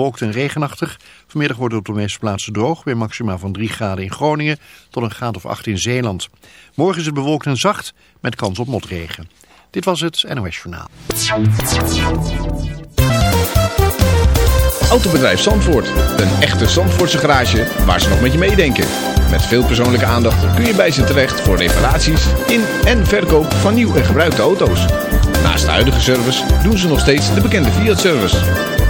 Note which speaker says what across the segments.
Speaker 1: bewolkt en regenachtig. Vanmiddag wordt het op de meeste plaatsen droog. Weer maxima van 3 graden in Groningen tot een graad of 8 in Zeeland. Morgen is het bewolkt en zacht met kans op motregen. Dit was het NOS Journaal.
Speaker 2: Autobedrijf Zandvoort. Een echte Zandvoortse garage waar ze nog met je meedenken. Met veel persoonlijke aandacht kun je bij ze terecht voor reparaties in en verkoop van nieuw en gebruikte auto's. Naast de huidige service doen ze nog steeds de bekende Fiat-service.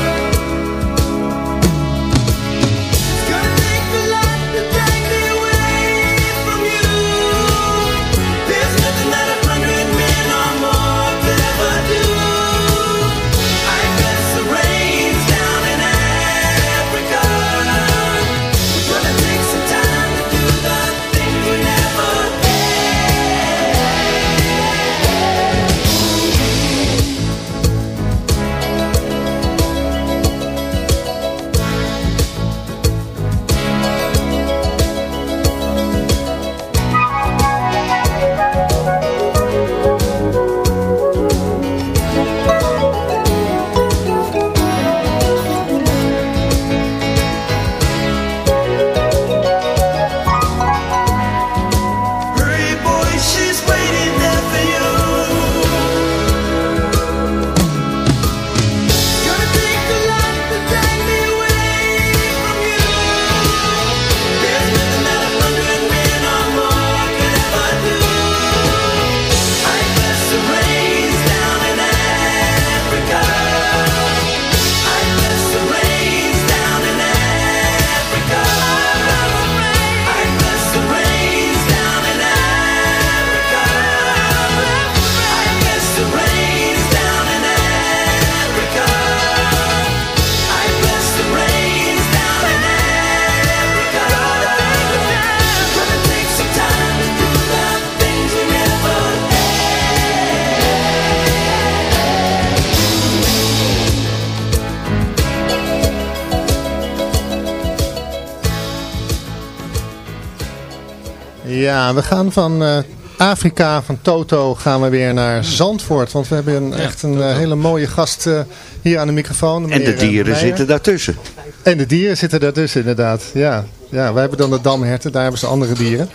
Speaker 3: Ja, we gaan van eh, Afrika, van Toto, gaan we weer naar Zandvoort. Want we hebben een, echt een eh, hele mooie gast eh, hier aan de microfoon.
Speaker 4: En de dieren
Speaker 3: Meijer.
Speaker 4: zitten daartussen.
Speaker 3: En de dieren zitten daartussen inderdaad. Ja, ja, wij hebben dan de damherten, daar hebben ze andere dieren.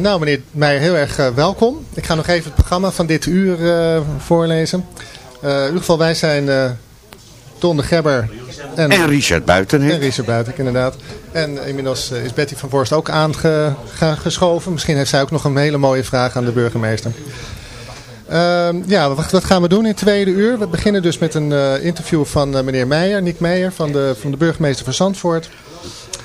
Speaker 3: Nou meneer Meijer, heel erg welkom. Ik ga nog even het programma van dit uur voorlezen. In ieder geval, wij zijn Ton de Gebber en,
Speaker 4: En Richard Buitenhek.
Speaker 3: en Richard Buitek inderdaad. En inmiddels is Betty van Voorst ook aangeschoven. Misschien heeft zij ook nog een hele mooie vraag aan de burgemeester. Ehm, ja, wat, wat gaan we doen in het tweede uur? We beginnen dus met een eh, interview van eh, meneer Meijer, Nick Meijer, van de, van de burgemeester van Zandvoort.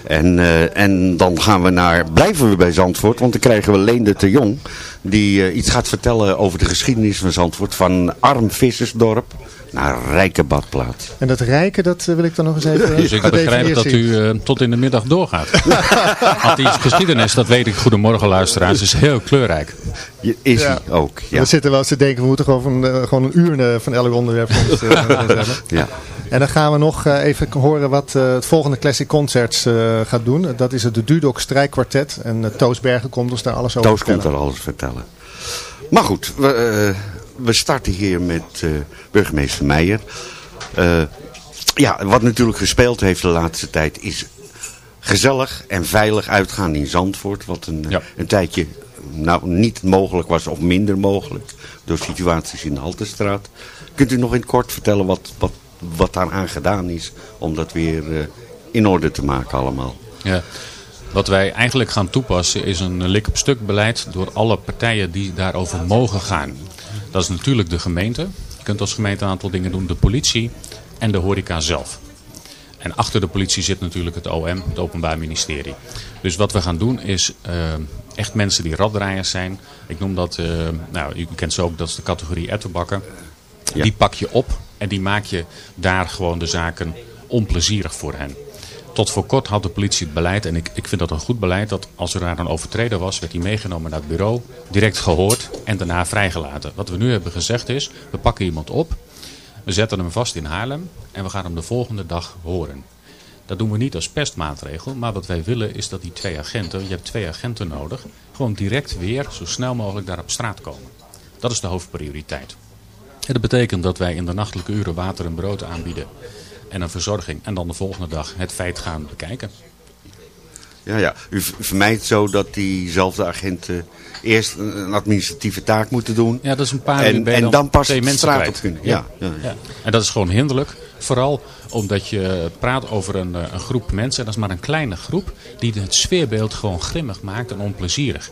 Speaker 4: En, eh, en dan gaan we naar, blijven we bij Zandvoort, want dan krijgen we Leende de Jong. Die eh, iets gaat vertellen over de geschiedenis van Zandvoort. Van arm vissersdorp naar rijke badplaats.
Speaker 3: En dat rijke, dat eh, wil ik dan nog eens even
Speaker 5: Dus ik begrijp dat u eh, tot in de middag doorgaat. Want die geschiedenis, dat weet ik, goedemorgen luisteraars, is heel kleurrijk.
Speaker 4: Je- Is
Speaker 3: Ja.
Speaker 4: hij ook, ja.
Speaker 3: We zitten wel eens te denken, we moeten gewoon, van, gewoon een uur eh, van elk onderwerp ons, eh,
Speaker 4: ja.
Speaker 3: En dan gaan we nog eh, even horen wat eh, het volgende Classic Concerts eh, gaat doen. Dat is het de Dudok Strijkkwartet. En uh, Toos Bergen komt ons daar alles over
Speaker 4: Toos
Speaker 3: vertellen.
Speaker 4: komt er alles vertellen. Maar goed, we, we starten hier met eh, burgemeester Meijer. Eh, ja, wat natuurlijk gespeeld heeft de laatste tijd is gezellig en veilig uitgaan in Zandvoort. Wat een,
Speaker 5: Ja.
Speaker 4: een tijdje nou, niet mogelijk was of minder mogelijk door situaties in de Haltestraat. Kunt u nog in het kort vertellen wat, wat, wat daaraan gedaan is om dat weer eh, in orde te maken allemaal?
Speaker 5: Ja. Wat wij eigenlijk gaan toepassen is een lik-op stuk beleid door alle partijen die daarover mogen gaan. Dat is natuurlijk de gemeente. Je kunt als gemeente een aantal dingen doen. De politie en de horeca zelf. En achter de politie zit natuurlijk het OM, het Openbaar Ministerie. Dus wat we gaan doen is eh, echt mensen die raddraaiers zijn. Ik noem dat, eh, nou u kent ze ook, dat is de categorie ettenbakken.
Speaker 4: Ja.
Speaker 5: Die pak je op en die maak je daar gewoon de zaken onplezierig voor hen. Tot voor kort had de politie het beleid, en ik, ik vind dat een goed beleid, dat als er daar een overtreder was, werd hij meegenomen naar het bureau, direct gehoord en daarna vrijgelaten. Wat we nu hebben gezegd is, we pakken iemand op, we zetten hem vast in Haarlem en we gaan hem de volgende dag horen. Dat doen we niet als pestmaatregel, maar wat wij willen is dat die twee agenten, je hebt twee agenten nodig, gewoon direct weer zo snel mogelijk daar op straat komen. Dat is de hoofdprioriteit. En dat betekent dat wij in de nachtelijke uren water en brood aanbieden en een verzorging en dan de volgende dag het feit gaan bekijken.
Speaker 4: Ja, ja. U vermijdt zo dat diezelfde agenten eerst een administratieve taak moeten doen.
Speaker 5: Ja, dat is een paar
Speaker 4: En- en dan pas
Speaker 5: twee
Speaker 4: de
Speaker 5: mensen
Speaker 4: straat op kunnen. Ja, ja, ja.
Speaker 5: Ja. En dat is gewoon hinderlijk. Vooral omdat je praat over een, eh, een groep mensen. En dat is maar een kleine groep. Die het sfeerbeeld gewoon grimmig maakt en onplezierig.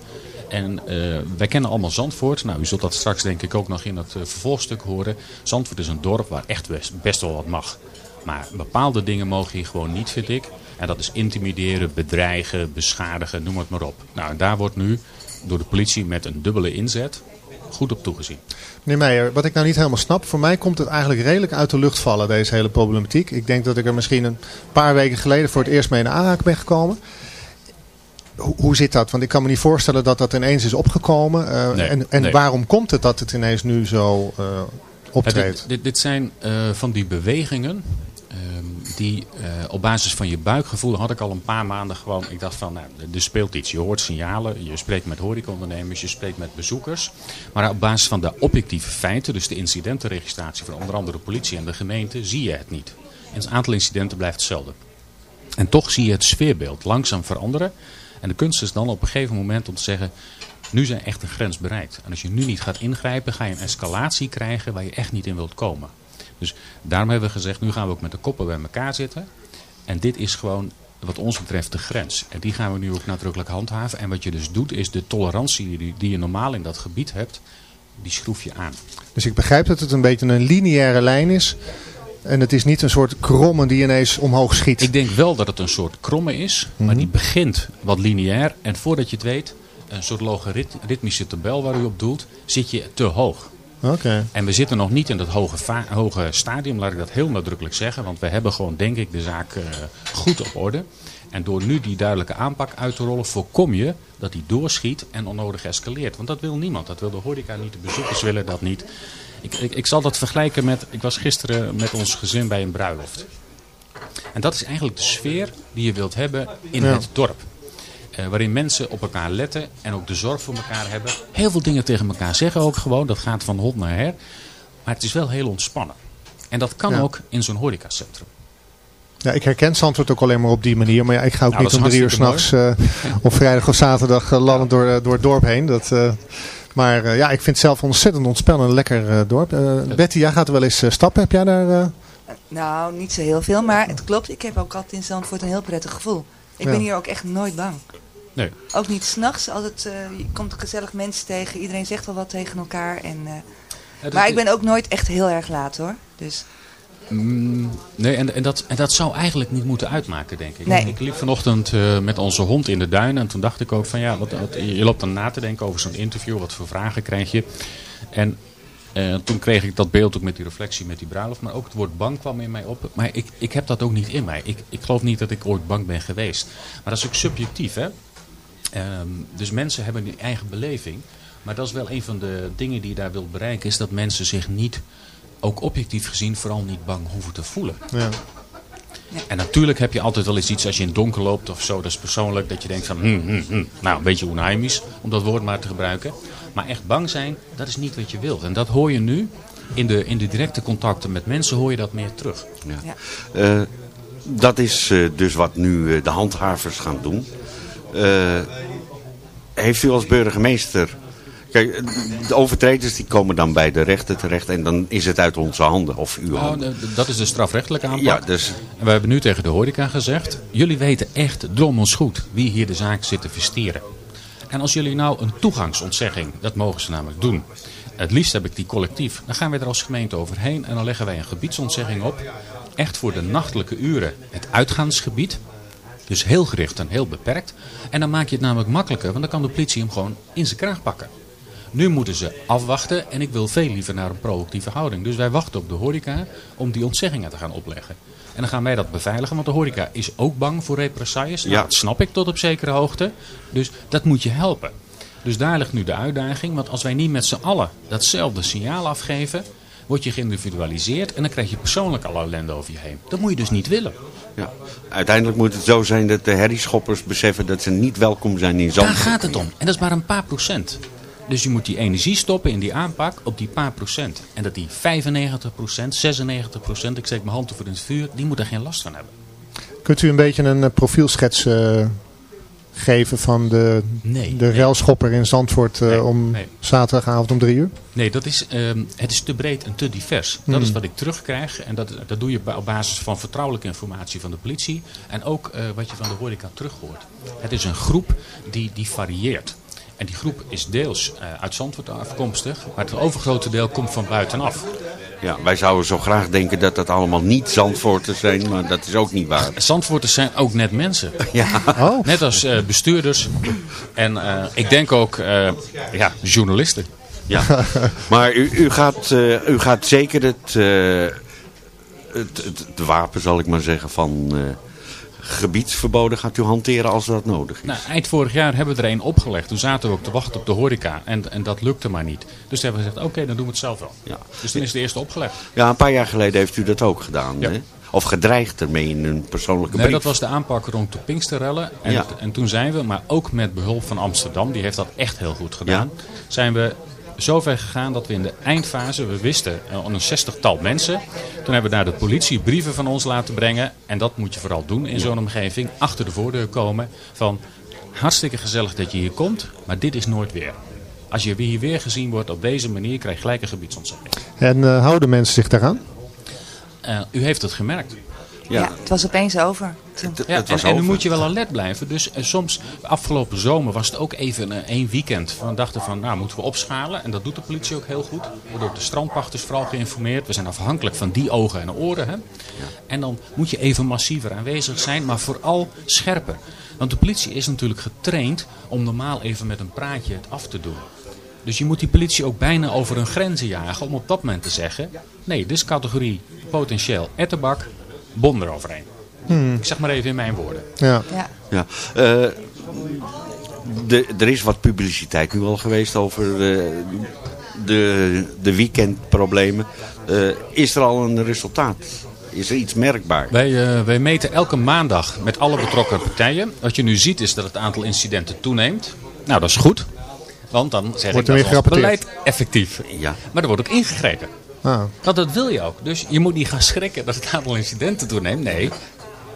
Speaker 5: En eh, wij kennen allemaal Zandvoort. Nou, u zult dat straks denk ik ook nog in het eh, vervolgstuk horen. Zandvoort is een dorp waar echt best, wel wat mag. Maar bepaalde dingen mogen hier gewoon niet, vind ik. En dat is intimideren, bedreigen, beschadigen, noem het maar op. Nou, en daar wordt nu door de politie met een dubbele inzet goed op toegezien.
Speaker 3: Meneer Meijer, wat ik nou niet helemaal snap, voor mij komt het eigenlijk redelijk uit de lucht vallen, deze hele problematiek. Ik denk dat ik er misschien een paar weken geleden voor het eerst mee in aanraking ben gekomen. Hoe, zit dat? Want ik kan me niet voorstellen dat dat ineens is opgekomen. Eh,
Speaker 5: Nee,
Speaker 3: en en
Speaker 5: nee.
Speaker 3: waarom komt het dat het ineens nu zo eh,
Speaker 5: Ja,
Speaker 3: optreedt?
Speaker 5: dit, dit, dit zijn eh, van die bewegingen ehm, die op basis van je buikgevoel had ik al een paar maanden gewoon. Ik dacht van, nou, er speelt iets. Je hoort signalen, je spreekt met horecaondernemers, je spreekt met bezoekers. Maar op basis van de objectieve feiten, dus de incidentenregistratie van onder andere de politie en de gemeente, zie je het niet. En het aantal incidenten blijft hetzelfde. En toch zie je het sfeerbeeld langzaam veranderen. En de kunst is dan op een gegeven moment om te zeggen, nu zijn echt een grens bereikt. En als je nu niet gaat ingrijpen, ga je een escalatie krijgen waar je echt niet in wilt komen. Dus daarom hebben we gezegd, nu gaan we ook met de koppen bij elkaar zitten. En dit is gewoon wat ons betreft de grens. En die gaan we nu ook nadrukkelijk handhaven. En wat je dus doet, is de tolerantie die, die je normaal in dat gebied hebt, die schroef je aan.
Speaker 3: Dus ik begrijp dat het een beetje een lineaire lijn is. En het is niet een soort kromme die ineens omhoog schiet.
Speaker 5: Ik denk wel dat het een soort kromme is, maar die begint wat lineair. En voordat je het weet, een soort logaritmische tabel waar u op doelt, zit je te hoog.
Speaker 3: Oké.
Speaker 5: En we zitten nog niet in dat hoge, hoge stadium, laat ik dat heel nadrukkelijk zeggen. Want we hebben gewoon, denk ik, de zaak eh, goed op orde. En door nu die duidelijke aanpak uit te rollen, voorkom je dat die doorschiet en onnodig escaleert. Want dat wil niemand. Dat wil de horeca niet, de bezoekers willen dat niet. Ik, ik, ik zal dat vergelijken met, ik was gisteren met ons gezin bij een bruiloft. En dat is eigenlijk de sfeer die je wilt hebben in
Speaker 3: Ja.
Speaker 5: het dorp. eh, waarin mensen op elkaar letten en ook de zorg voor elkaar hebben. Heel veel dingen tegen elkaar zeggen ook gewoon. Dat gaat van hot naar her. Maar het is wel heel ontspannen. En dat kan
Speaker 3: Ja.
Speaker 5: ook in zo'n horecacentrum.
Speaker 3: Ja, ik herken Zandvoort ook alleen maar op die manier. Maar ja, ik ga ook
Speaker 5: Nou,
Speaker 3: niet om drie uur s'nachts uh, op vrijdag of zaterdag uh, landen door, door het dorp heen. Dat, maar uh, ja, ik vind het zelf ontzettend ontspannend en lekker uh, dorp. Uh, Betty, jij gaat er wel eens uh, stappen. Heb jij daar... Uh...
Speaker 6: Nou, niet zo heel veel. Maar het klopt, ik heb ook altijd in Zandvoort een heel prettig gevoel. Ik
Speaker 3: Ja.
Speaker 6: ben hier ook echt nooit bang.
Speaker 5: Nee.
Speaker 6: Ook niet s'nachts. Altijd, uh, je komt gezellig mensen tegen. Iedereen zegt wel wat tegen elkaar. En, uh, maar ik ben ook nooit echt heel erg laat hoor. Dus
Speaker 5: Mm, nee, en, en, dat, en dat zou eigenlijk niet moeten uitmaken, denk ik.
Speaker 6: Nee.
Speaker 5: Ik liep vanochtend eh, met onze hond in de duinen en toen dacht ik ook van ja, wat, wat- je loopt dan na te denken over zo'n interview, wat voor vragen krijg je. En eh, toen kreeg ik dat beeld ook met die reflectie met die bruiloft, maar ook het woord bang kwam in mij op. Maar ik, ik heb dat ook niet in mij. Ik, ik geloof niet dat ik ooit bang ben geweest. Maar dat is ook subjectief, hè. Ehm, dus mensen hebben een eigen beleving. Maar dat is wel een van de dingen die je daar wilt bereiken, is dat mensen zich niet, ook objectief gezien, vooral niet bang hoeven te voelen.
Speaker 3: Ja.
Speaker 5: En natuurlijk heb je altijd wel eens iets als je in het donker loopt of zo, dat is persoonlijk, dat je denkt van, hm, hm, hm. nou een beetje onheimisch, om dat woord maar te gebruiken. Maar echt bang zijn, dat is niet wat je wilt. En dat hoor je nu, in de, in de directe contacten met mensen hoor je dat meer terug.
Speaker 4: Ja.
Speaker 6: Ja.
Speaker 4: Eh, dat is eh, dus wat nu eh, de handhavers gaan doen. Eh, heeft u als burgemeester... Kijk, de overtreders die komen dan bij de rechter terecht en dan is het uit onze handen of uw
Speaker 5: Nou,
Speaker 4: handen.
Speaker 5: dat is de strafrechtelijke aanpak.
Speaker 4: Ja, dus
Speaker 5: En we hebben nu tegen de horeca gezegd, jullie weten echt drommels goed wie hier de zaak zit te versteren. En als jullie nou een toegangsontzegging, dat mogen ze namelijk doen. Het liefst heb ik die collectief. Dan gaan we er als gemeente overheen en dan leggen wij een gebiedsontzegging op. Echt voor de nachtelijke uren het uitgaansgebied. Dus heel gericht en heel beperkt. En dan maak je het namelijk makkelijker, want dan kan de politie hem gewoon in zijn kraag pakken. Nu moeten ze afwachten en ik wil veel liever naar een proactieve houding. Dus wij wachten op de horeca om die ontzeggingen te gaan opleggen. En dan gaan wij dat beveiligen, want de horeca is ook bang voor represailles. Nou,
Speaker 4: Ja.
Speaker 5: Dat snap ik tot op zekere hoogte. Dus dat moet je helpen. Dus daar ligt nu de uitdaging. Want als wij niet met z'n allen datzelfde signaal afgeven, word je geïndividualiseerd en dan krijg je persoonlijk alle ellende over je heen. Dat moet je dus niet willen.
Speaker 4: ja. uiteindelijk moet het zo zijn dat de herrieschoppers beseffen dat ze niet welkom zijn in
Speaker 5: Daar
Speaker 4: Zandvoort.
Speaker 5: gaat het om. En dat is maar een paar procent. Dus je moet die energie stoppen in die aanpak op die paar procent. En dat die 95 procent, 96 procent, ik steek mijn hand over in het vuur, die moet er geen last van hebben.
Speaker 3: Kunt u een beetje een eh, profielschets eh, geven van de,
Speaker 5: Nee.
Speaker 3: de railschopper in Zandvoort eh,
Speaker 5: Nee,
Speaker 3: om
Speaker 5: nee.
Speaker 3: zaterdagavond om drie uur?
Speaker 5: Nee, dat is, ehm, het is te breed en te divers. Dat is wat ik terugkrijg. En dat, dat doe je op basis van vertrouwelijke informatie van de politie. En ook wat je van de horeca terug hoort. Het is een groep die, die varieert. En die groep is deels eh, uit Zandvoort afkomstig. Maar het overgrote deel komt van buitenaf.
Speaker 4: Ja, wij zouden zo graag denken dat dat allemaal niet Zandvoorters zijn, maar dat is ook niet waar.
Speaker 5: Zandvoorters zijn ook net mensen.
Speaker 4: Ja,
Speaker 3: Oh,
Speaker 5: Net als eh, bestuurders. En eh, ik denk ook eh, ja, journalisten.
Speaker 4: ja. maar u, u, gaat, eh, u gaat zeker het, eh, het, het, het wapen, zal ik maar zeggen, van gebiedsverboden gaat u hanteren als dat nodig is.
Speaker 5: Nou, eind vorig jaar hebben we er een opgelegd. Toen zaten we ook te wachten op de horeca. En, en dat lukte maar niet. Dus toen hebben we gezegd, oké, dan doen we het zelf wel.
Speaker 4: Ja.
Speaker 5: Dus toen is de eerste opgelegd.
Speaker 4: Ja, een paar jaar geleden heeft u dat ook gedaan.
Speaker 5: Ja.
Speaker 4: Hè? Of gedreigd ermee in een persoonlijke
Speaker 5: Nee,
Speaker 4: brief.
Speaker 5: dat was de aanpak rond de Pinksterrellen. En,
Speaker 4: Ja.
Speaker 5: en toen zijn we, maar ook met behulp van Amsterdam, die heeft dat echt heel goed gedaan. Zijn we zover gegaan dat we in de eindfase, we wisten eh, een zestigtal mensen. Toen hebben we naar de politie brieven van ons laten brengen. En dat moet je vooral doen in zo'n omgeving. Achter de voordeur komen van hartstikke gezellig dat je hier komt, maar dit is nooit weer. Als je hier weer gezien wordt op deze manier, krijg je gelijk een gebiedsontzegging.
Speaker 3: en eh, houden mensen zich daaraan?
Speaker 5: Eh, u heeft het gemerkt.
Speaker 6: Ja.
Speaker 4: Ja.
Speaker 6: het was opeens over. Toen.
Speaker 4: Het,
Speaker 5: Ja,
Speaker 4: het was
Speaker 5: en, en nu moet je wel alert blijven. Dus eh, soms, afgelopen zomer was het ook even een één weekend. We dachten van, nou moeten we opschalen. En dat doet de politie ook heel goed. Wordt door de strandpachters vooral geïnformeerd. We zijn afhankelijk van die ogen en oren. Hè? En dan moet je even massiever aanwezig zijn, maar vooral scherper. Want de politie is natuurlijk getraind om normaal even met een praatje het af te doen. Dus je moet die politie ook bijna over hun grenzen jagen om op dat moment te zeggen... nee, dit is categorie potentieel ettenbak, bon eroverheen. Ik zeg maar even in mijn woorden.
Speaker 3: Ja.
Speaker 6: Ja.
Speaker 4: Ja. Eh, de, er is wat publiciteit nu al geweest over eh, de, de weekendproblemen. Eh, is er al een resultaat Is er iets merkbaar?
Speaker 5: Wij, eh, wij meten elke maandag met alle betrokken partijen. Wat je nu ziet is dat het aantal incidenten toeneemt. Nou, dat is goed. Want dan zeg
Speaker 3: Wordt
Speaker 5: ik
Speaker 3: er
Speaker 5: dat ons beleid effectief.
Speaker 4: Ja.
Speaker 5: Maar er wordt ook ingegrepen.
Speaker 3: Ah.
Speaker 5: Dat wil je ook. Dus je moet niet gaan schrikken dat het aantal incidenten toeneemt. Nee,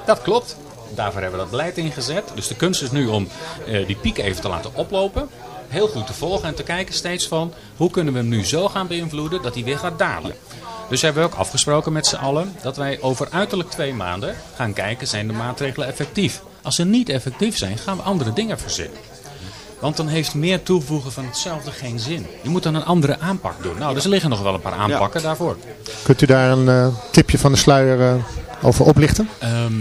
Speaker 5: dat klopt. Daarvoor hebben we dat beleid ingezet. Dus de kunst is nu om eh, die piek even te laten oplopen. Heel goed te volgen en te kijken steeds van hoe kunnen we hem nu zo gaan beïnvloeden dat hij weer gaat dalen. Dus hebben we ook afgesproken met z'n allen dat wij over uiterlijk twee maanden gaan kijken zijn de maatregelen effectief. Als ze niet effectief zijn gaan we andere dingen verzinnen. Want dan heeft meer toevoegen van hetzelfde geen zin. Je moet dan een andere aanpak doen. Nou, dus er liggen nog wel een paar aanpakken daarvoor.
Speaker 3: Kunt u daar een eh, tipje van de sluier eh, over oplichten?
Speaker 5: Ehm,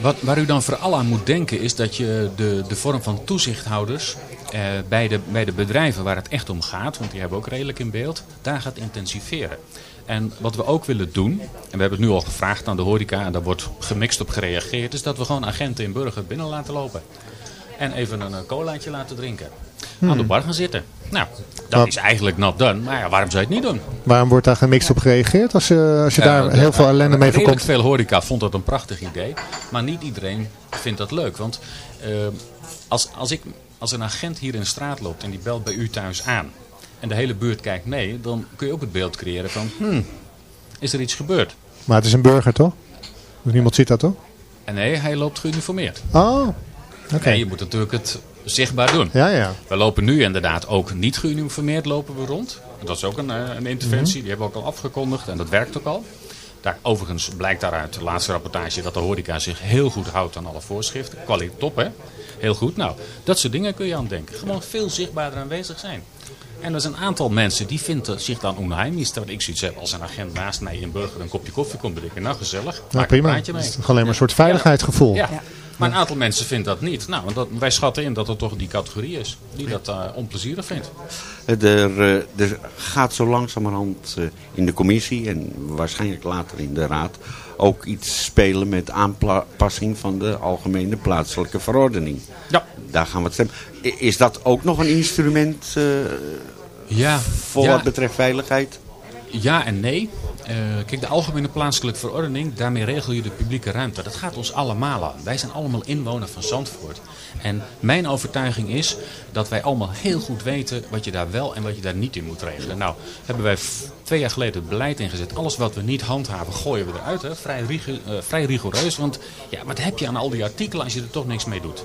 Speaker 5: wat, waar u dan vooral aan moet denken is dat je de, de vorm van toezichthouders eh, bij, de, bij de bedrijven waar het echt om gaat, want die hebben we ook redelijk in beeld, daar gaat intensiveren. En wat we ook willen doen, en we hebben het nu al gevraagd aan de horeca en daar wordt gemixt op gereageerd, is dat we gewoon agenten in burger binnen laten lopen. En even een eh, colaatje laten drinken. Aan de bar gaan zitten. Nou, dat
Speaker 3: Maar-
Speaker 5: is eigenlijk not done. Maar ja, waarom zou je het niet doen?
Speaker 3: Waarom wordt daar gemixt op gereageerd als, je als je daar heel veel ellende mee voorkomt?
Speaker 5: veel horeca vond dat een prachtig idee. Maar niet iedereen vindt dat leuk. Want eh, als, als, ik, als een agent hier in de straat loopt en die belt bij u thuis aan. En de hele buurt kijkt mee. Dan kun je ook het beeld creëren van... Hmm, is er iets gebeurd?
Speaker 3: Maar het is een burger toch? Niemand ziet dat toch?
Speaker 5: En nee, hij loopt geuniformeerd.
Speaker 3: Oh,
Speaker 5: Nee, je moet natuurlijk het zichtbaar doen.
Speaker 3: Ja, ja.
Speaker 5: We lopen nu inderdaad ook niet geuniformeerd lopen we rond. Dat is ook een, eh, een interventie, die hebben we ook al afgekondigd en dat werkt ook al. Daar, overigens blijkt daaruit de laatste rapportage dat de horeca zich heel goed houdt aan alle voorschriften. Kwaliteit top hè, heel goed. Nou, dat soort dingen kun je aan denken. Gewoon veel zichtbaarder aanwezig zijn. En er zijn een aantal mensen die vinden zich dan onheimisch. Dat ik zoiets heb als een agent naast mij in Burger een kopje koffie komt drinken. Nou gezellig,
Speaker 3: Nou,
Speaker 5: maak een
Speaker 3: prima.
Speaker 5: praatje mee.
Speaker 3: Het is toch alleen maar een soort veiligheidsgevoel.
Speaker 5: Ja. Maar een aantal mensen vindt dat niet. Nou, want dat, wij schatten in dat het toch die categorie is die dat eh, onplezierig vindt.
Speaker 4: Er, eh, er gaat zo langzamerhand eh, in de commissie en waarschijnlijk later in de raad ook iets spelen met aanpassing van de algemene plaatselijke verordening.
Speaker 5: Ja.
Speaker 4: Daar gaan we het stemmen. Is dat ook nog een instrument eh,
Speaker 5: Ja,
Speaker 4: voor
Speaker 5: ja,
Speaker 4: wat betreft veiligheid?
Speaker 5: ja en nee. Eh, kijk, de algemene plaatselijke verordening, daarmee regel je de publieke ruimte. Dat gaat ons allemaal aan. Wij zijn allemaal inwoner van Zandvoort. En mijn overtuiging is dat wij allemaal heel goed weten wat je daar wel en wat je daar niet in moet regelen. Nou, hebben wij twee jaar geleden het beleid ingezet. Alles wat we niet handhaven, gooien we eruit. Hè? Vrij, eh, vrij rigoureus. Want ja, wat heb je aan al die artikelen als je er toch niks mee doet?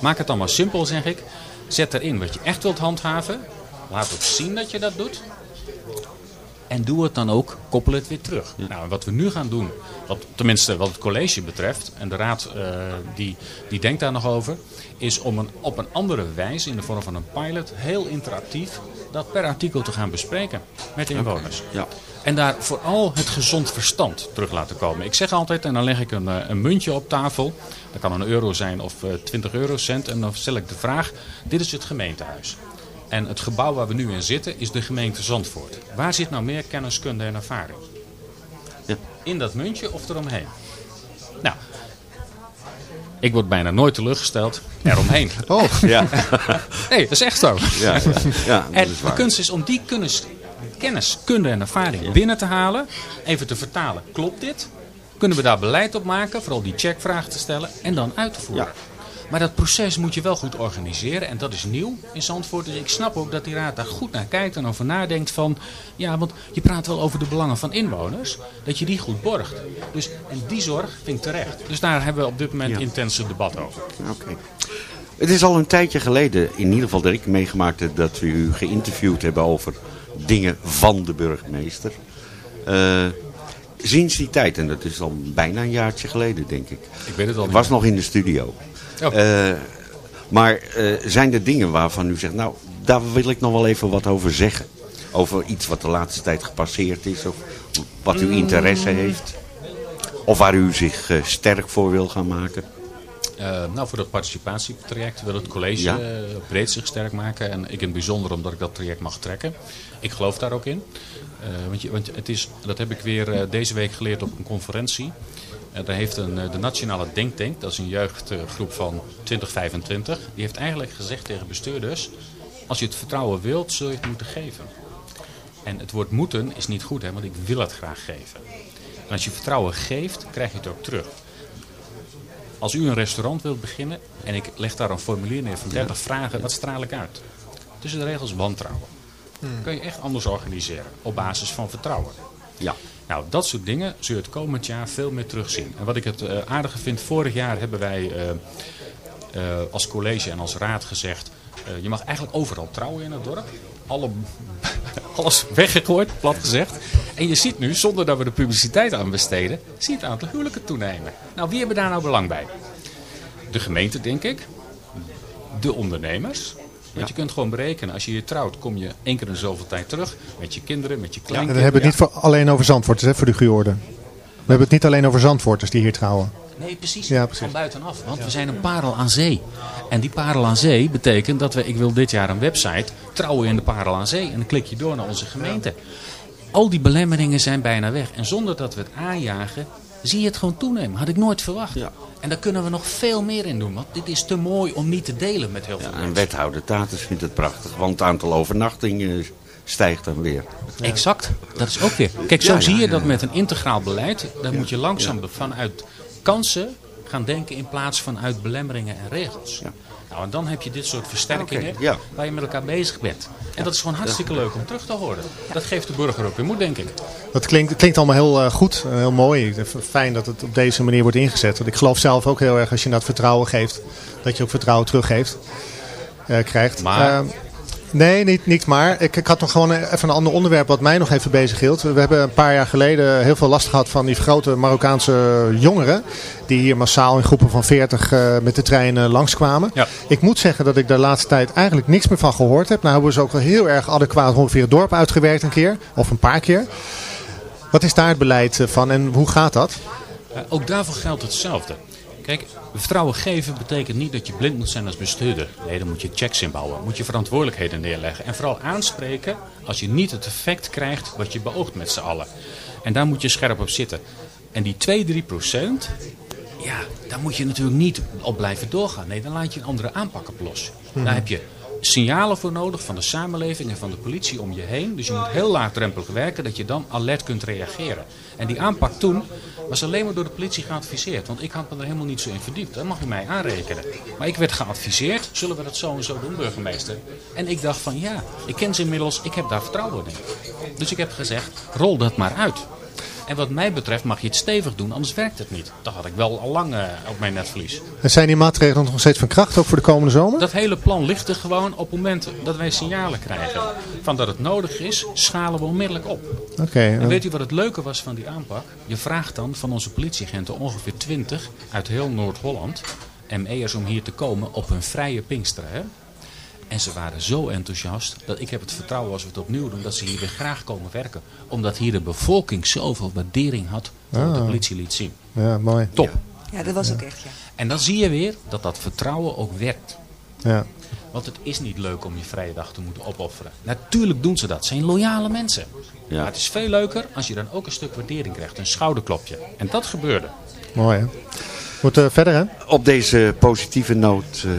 Speaker 5: Maak het dan maar simpel, zeg ik. Zet erin wat je echt wilt handhaven. Laat ook zien dat je dat doet. En doe het dan ook, koppel het weer terug. Nou, wat we nu gaan doen, wat, tenminste wat het college betreft, en de raad eh, die, die denkt daar nog over, is om een, op een andere wijze, in de vorm van een pilot, heel interactief, dat per artikel te gaan bespreken met inwoners.
Speaker 4: Ja.
Speaker 5: En daar vooral het gezond verstand terug laten komen. Ik zeg altijd, en dan leg ik een, eh, een muntje op tafel. Dat kan een euro zijn of eh, 20 eurocent. En dan stel ik de vraag, dit is het gemeentehuis. En het gebouw waar we nu in zitten is de gemeente Zandvoort. Waar zit nou meer kennis, kunde en ervaring?
Speaker 4: Ja.
Speaker 5: In dat muntje of eromheen? Nou, ik word bijna nooit teleurgesteld. Eromheen.
Speaker 3: Oh,
Speaker 4: Ja,
Speaker 5: Nee, dat is echt zo.
Speaker 4: ja, ja, ja dat
Speaker 5: En de kunst is om die kennis, kennis kunde en ervaring binnen te halen. Even te vertalen. Klopt dit? Kunnen we daar beleid op maken? Vooral die checkvragen te stellen. En dan uit te voeren.
Speaker 4: Ja.
Speaker 5: Maar dat proces moet je wel goed organiseren. En dat is nieuw in Zandvoort. Dus ik snap ook dat die raad daar goed naar kijkt en over nadenkt van... Ja, want je praat wel over de belangen van inwoners. Dat je die goed borgt. Dus, en die zorg vind ik terecht. Dus daar hebben we op dit moment
Speaker 4: Ja.
Speaker 5: intense debat over.
Speaker 4: Oké. Het is al een tijdje geleden, in ieder geval dat ik meegemaakt heb, dat we u geïnterviewd hebben over dingen van de burgemeester. Eh, sinds die tijd, en dat is al bijna een jaartje geleden denk ik.
Speaker 5: Ik weet het al
Speaker 4: was nog in de studio.
Speaker 5: Oh.
Speaker 4: Eh, maar eh, zijn er dingen waarvan u zegt, nou, daar wil ik nog wel even wat over zeggen? Over iets wat de laatste tijd gepasseerd is, of wat
Speaker 5: Mm.
Speaker 4: uw interesse heeft? Of waar u zich eh, sterk voor wil gaan maken?
Speaker 5: Nou, voor dat participatietraject wil het college
Speaker 4: Ja.
Speaker 5: breed zich sterk maken. En ik in het bijzonder omdat ik dat traject mag trekken. Ik geloof daar ook in. Want, je, want het is, dat heb ik weer deze week geleerd op een conferentie. Eh, daar heeft een, eh, de Nationale Denktank, dat is een jeugdgroep van 2025. Die heeft eigenlijk gezegd tegen bestuurders... Als je het vertrouwen wilt, zul je het moeten geven. En het woord moeten is niet goed, hè, want ik wil het graag geven. En als je vertrouwen geeft, krijg je het ook terug. Als u een restaurant wilt beginnen en ik leg daar een formulier neer van 30 vragen, wat straal ik uit? Tussen de regels wantrouwen. Kun je echt anders organiseren op basis van vertrouwen.
Speaker 4: Ja.
Speaker 5: Nou, dat soort dingen zul je het komend jaar veel meer terugzien. En wat ik het eh, aardige vind, vorig jaar hebben wij eh, eh, als college en als raad gezegd... je mag eigenlijk overal trouwen in het dorp. Alle, alles weggegooid, plat gezegd. En je ziet nu, zonder dat we er publiciteit aan besteden, zie het aantal huwelijken toenemen. Nou, wie hebben daar nou belang bij? De gemeente, denk ik. De ondernemers. Want je kunt gewoon berekenen, als je je trouwt, kom je één keer in zoveel tijd terug. Met je kinderen, met je
Speaker 3: En
Speaker 5: kleinkinderen.
Speaker 3: dan hebben we het niet voor, alleen over Zandvoorters, hè, voor de Guurde. We hebben het niet alleen over Zandvoorters die hier trouwen.
Speaker 5: Nee, precies.
Speaker 3: Ja, precies.
Speaker 5: Van buitenaf. Want we zijn een parel aan zee. En die parel aan zee betekent dat we, ik wil dit jaar een website, trouwen in de parel aan zee. En dan klik je door naar onze gemeente. Al die belemmeringen zijn bijna weg. En zonder dat we het aanjagen, zie je het gewoon toenemen. Had ik nooit verwacht.
Speaker 4: Ja.
Speaker 5: En daar kunnen we nog veel meer in doen. Want dit is te mooi om niet te delen met heel veel
Speaker 4: Ja, en
Speaker 5: mensen.
Speaker 4: wethouder Tatus vindt het prachtig, want het aantal overnachtingen stijgt dan weer.
Speaker 5: Exact. Dat is ook weer. Kijk, zo zie je dat met een integraal beleid. Dan moet je langzaam vanuit kansen gaan denken in plaats van uit belemmeringen en regels.
Speaker 4: Ja.
Speaker 5: Nou, en dan heb je dit soort versterkingen
Speaker 4: ja.
Speaker 5: waar je met elkaar bezig bent. En dat is gewoon hartstikke leuk om terug te horen. Dat geeft de burger ook weer moed, denk ik.
Speaker 3: Dat klinkt, het klinkt allemaal heel eh, goed, en heel mooi. Ik vind het Fijn dat het op deze manier wordt ingezet. Want ik geloof zelf ook heel erg als je dat vertrouwen geeft, dat je ook vertrouwen teruggeeft, eh, krijgt.
Speaker 5: Maar?
Speaker 3: Eh, nee, niet, niet maar. Ik, ik had nog gewoon even een ander onderwerp wat mij nog even bezig hield. We hebben een paar jaar geleden heel veel last gehad van die grote Marokkaanse jongeren. Die hier massaal in groepen van 40 eh, met de trein eh, langskwamen.
Speaker 5: Ja.
Speaker 3: Ik moet zeggen dat ik de laatste tijd eigenlijk niks meer van gehoord heb. Nou hebben we ze ook wel heel erg adequaat ongeveer het dorp uitgewerkt een keer. Of een paar keer. Wat is daar het beleid eh, van en hoe gaat dat?
Speaker 5: Eh, ook daarvoor geldt hetzelfde. Kijk, vertrouwen geven betekent niet dat je blind moet zijn als bestuurder. Nee, dan moet je checks inbouwen. Moet je verantwoordelijkheden neerleggen. En vooral aanspreken als je niet het effect krijgt wat je beoogt met z'n allen. En daar moet je scherp op zitten. En die 2, 3 procent, ja, daar moet je natuurlijk niet op blijven doorgaan. Nee, dan laat je een andere aanpak op los. Daar heb je signalen voor nodig van de samenleving en van de politie om je heen. Dus je moet heel laagdrempelig werken, dat je dan alert kunt reageren. En die aanpak toen was alleen maar door de politie geadviseerd. Want ik had me er helemaal niet zo in verdiept. Dat mag je mij aanrekenen. Maar ik werd geadviseerd, zullen we dat zo en zo doen, burgemeester? En ik dacht van ja, ik ken ze inmiddels, ik heb daar vertrouwen in. Dus ik heb gezegd, rol dat maar uit. En wat mij betreft mag je het stevig doen, anders werkt het niet. Dat had ik wel al lang eh, op mijn netvlies.
Speaker 3: En zijn die maatregelen nog steeds van kracht, ook voor de komende zomer?
Speaker 5: Dat hele plan ligt er gewoon op het moment dat wij signalen krijgen. Van dat het nodig is, schalen we onmiddellijk op.
Speaker 3: Oké.
Speaker 5: En
Speaker 3: eh,
Speaker 5: weet u wat het leuke was van die aanpak? Je vraagt dan van onze politieagenten ongeveer 20 uit heel Noord-Holland, ME'ers om hier te komen op hun vrije Pinksteren. Hè? En ze waren zo enthousiast dat ik heb het vertrouwen als we het opnieuw doen dat ze hier weer graag komen werken. Omdat hier de bevolking zoveel waardering had voor wat de
Speaker 3: Ah.
Speaker 5: politie liet zien.
Speaker 3: ja, mooi.
Speaker 5: Top.
Speaker 6: Ja, dat was ook echt, ja.
Speaker 5: En dan zie je weer dat dat vertrouwen ook werkt.
Speaker 3: Ja.
Speaker 5: Want het is niet leuk om je vrije dag te moeten opofferen. Natuurlijk doen ze dat. Het zijn loyale mensen.
Speaker 4: Ja.
Speaker 5: Maar het is veel leuker als je dan ook een stuk waardering krijgt. Een schouderklopje. En dat gebeurde.
Speaker 3: Mooi hè. We moeten verder hè?
Speaker 4: Op deze positieve noot... eh,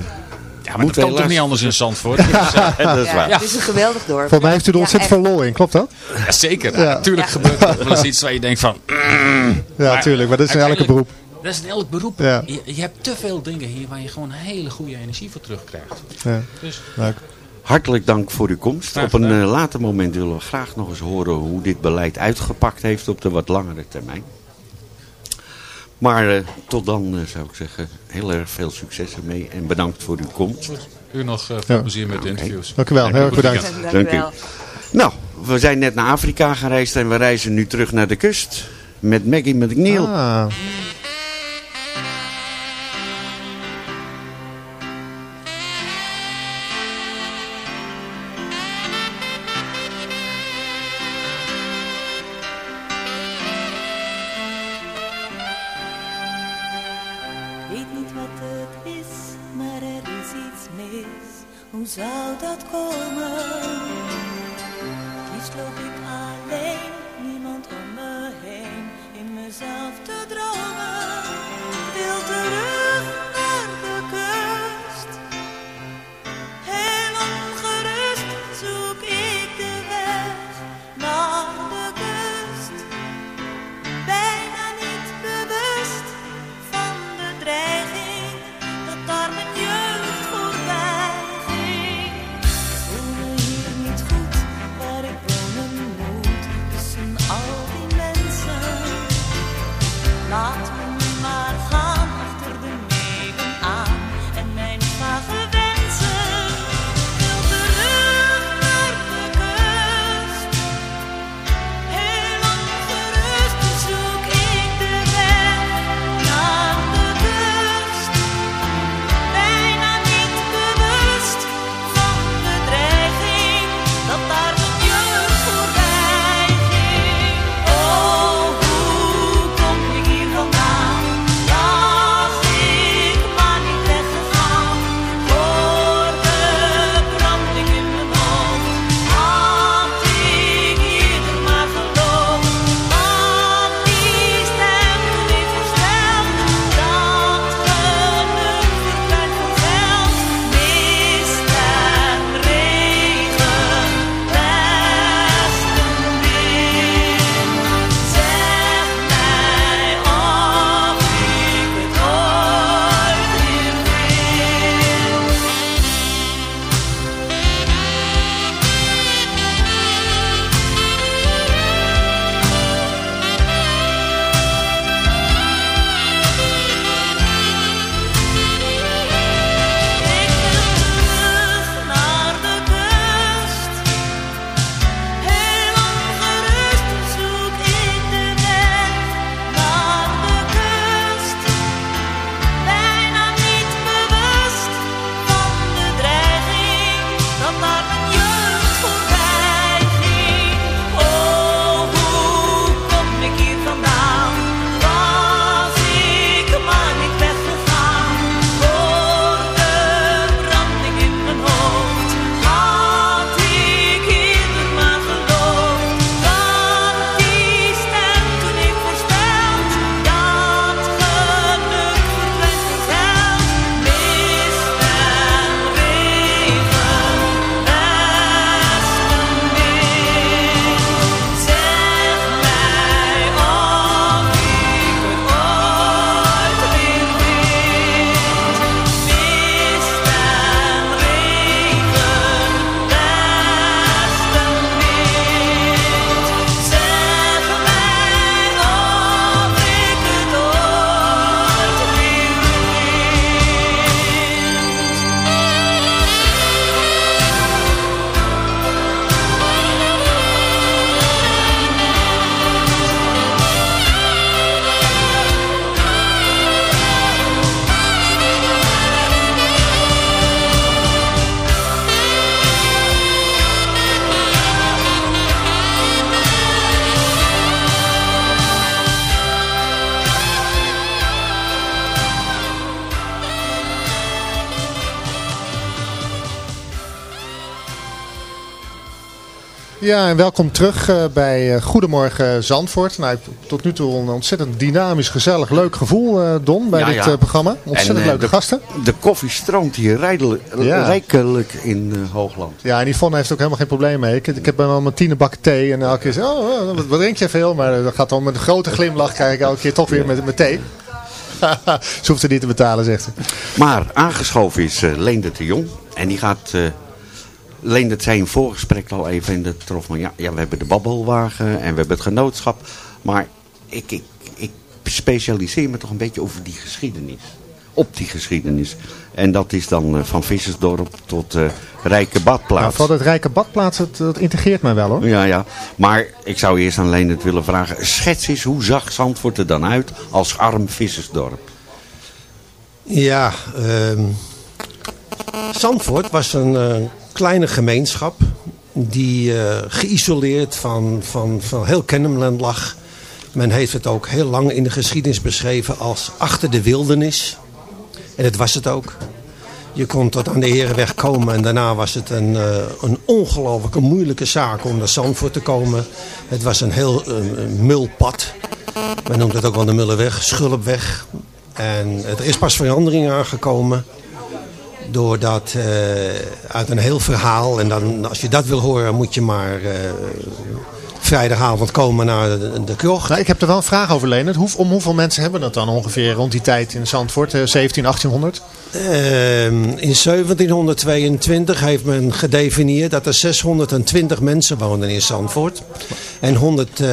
Speaker 5: Ja, maar
Speaker 4: Moet
Speaker 5: dat kan toch niet anders in Zandvoort? Ja,
Speaker 4: dat is waar.
Speaker 6: Het is een geweldig dorp.
Speaker 3: Volgens mij heeft u er
Speaker 6: Ja,
Speaker 3: ontzettend veel lol in, klopt dat?
Speaker 5: zeker.
Speaker 3: Ja.
Speaker 5: Natuurlijk
Speaker 6: Ja.
Speaker 5: gebeurt er wel eens iets waar je denkt van...
Speaker 3: Ja,
Speaker 5: Maar
Speaker 3: tuurlijk. Maar dat is in elke beroep.
Speaker 5: Dat is in elk beroep.
Speaker 3: Ja.
Speaker 5: Je, je hebt te veel dingen hier waar je gewoon hele goede energie voor terugkrijgt.
Speaker 3: Ja,
Speaker 5: Dus
Speaker 3: leuk.
Speaker 4: Hartelijk dank voor uw komst.
Speaker 5: Graag
Speaker 4: Op een eh, later moment willen we graag nog eens horen hoe dit beleid uitgepakt heeft op de wat langere termijn. Maar eh, tot dan eh, zou ik zeggen, heel erg veel succes ermee en bedankt voor uw komst.
Speaker 5: u nog eh, veel
Speaker 3: Ja.
Speaker 5: plezier met de interviews.
Speaker 3: Dank u wel. Heel erg
Speaker 5: goed
Speaker 3: bedankt.
Speaker 6: Dank,
Speaker 4: Dank
Speaker 6: u
Speaker 4: u.
Speaker 6: wel.
Speaker 4: Nou, we zijn net naar Afrika gereisd en we reizen nu terug naar de kust met Maggie McNeil.
Speaker 3: Ah, Ja, en welkom terug eh, bij eh, Goedemorgen Zandvoort. Nou, tot nu toe een ontzettend dynamisch, gezellig, leuk gevoel, eh, Don, bij
Speaker 4: Ja,
Speaker 3: dit
Speaker 4: ja.
Speaker 3: programma. Ontzettend
Speaker 4: En,
Speaker 3: leuke
Speaker 4: de,
Speaker 3: gasten.
Speaker 4: De koffie stroomt hier rijdelijk,
Speaker 3: Ja.
Speaker 4: rijkelijk in Hoogland.
Speaker 3: Ja, en Yvonne heeft ook helemaal geen probleem mee. Ik, ik heb wel mijn tiende bak thee en elke keer zeg oh, oh, wat, wat drink je veel? Maar dat gaat dan met een grote glimlach, krijg ik elke keer toch weer met, met thee. ze hoeft er niet te betalen, zegt ze.
Speaker 4: Maar aangeschoven is Leendert de Jong. En die gaat... Leendert zei in voorgesprek al even in de trof. Maar ja, ja, we hebben de babbelwagen en we hebben het genootschap. Maar ik, ik, ik specialiseer me toch een beetje over die geschiedenis. Op die geschiedenis. En dat is dan eh, van Vissersdorp tot eh, Rijke
Speaker 3: Nou,
Speaker 4: Badplaats.
Speaker 3: vooral het rijke badplaats, dat, dat integreert mij wel hoor.
Speaker 4: Ja, ja. Maar ik zou eerst aan Leendert willen vragen. Schets eens, hoe zag Zandvoort er dan uit als arm vissersdorp?
Speaker 7: Ja, ehm Zandvoort was een eh, kleine gemeenschap die eh, geïsoleerd van, van, van heel Kennemerland lag. Men heeft het ook heel lang in de geschiedenis beschreven als achter de wildernis. En dat was het ook. Je kon tot aan de Herenweg komen en daarna was het een, eh, een ongelooflijke moeilijke zaak om naar Zandvoort te komen. Het was een heel mulpad. Men noemt het ook wel de Mullenweg, Schulpweg. En er is pas verandering aangekomen. Doordat eh, uit een heel verhaal, en dan, als je dat wil horen, moet je maar eh, vrijdagavond komen naar de, de krocht.
Speaker 3: Nou, ik heb er wel een vraag over, Leonard. Hoe, om hoeveel mensen hebben het dan ongeveer rond die tijd in Zandvoort? eh, 17, 1800?
Speaker 7: Ehm, in 1722 heeft men gedefinieerd dat er 620 mensen woonden in Zandvoort. En 100, eh,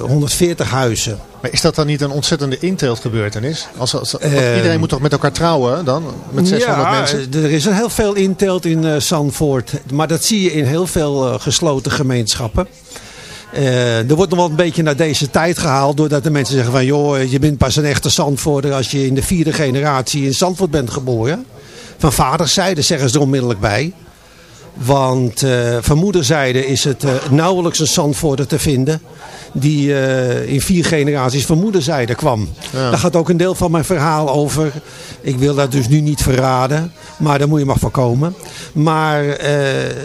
Speaker 7: 140 huizen.
Speaker 3: Maar is dat dan niet een ontzettende inteeltgebeurtenis? Als, als,
Speaker 7: Ehm.
Speaker 3: iedereen moet toch met elkaar trouwen dan? Met 600
Speaker 7: ja,
Speaker 3: mensen?
Speaker 7: er is heel veel inteelt in eh, Zandvoort. Maar dat zie je in heel veel eh, gesloten gemeenschappen. Eh, er wordt nog wel een beetje naar deze tijd gehaald. Doordat de mensen zeggen van... joh, je bent pas een echte Zandvoorter als je in de vierde generatie in Zandvoort bent geboren. Van vaderszijde zeggen ze er onmiddellijk bij. Want eh, van moederzijde is het eh, nauwelijks een Zandvoorter te vinden. Die eh, in vier generaties van moederzijde kwam.
Speaker 3: Ja.
Speaker 7: Daar gaat ook een deel van mijn verhaal over. Ik wil dat dus nu niet verraden. Maar daar moet je maar voor komen. Maar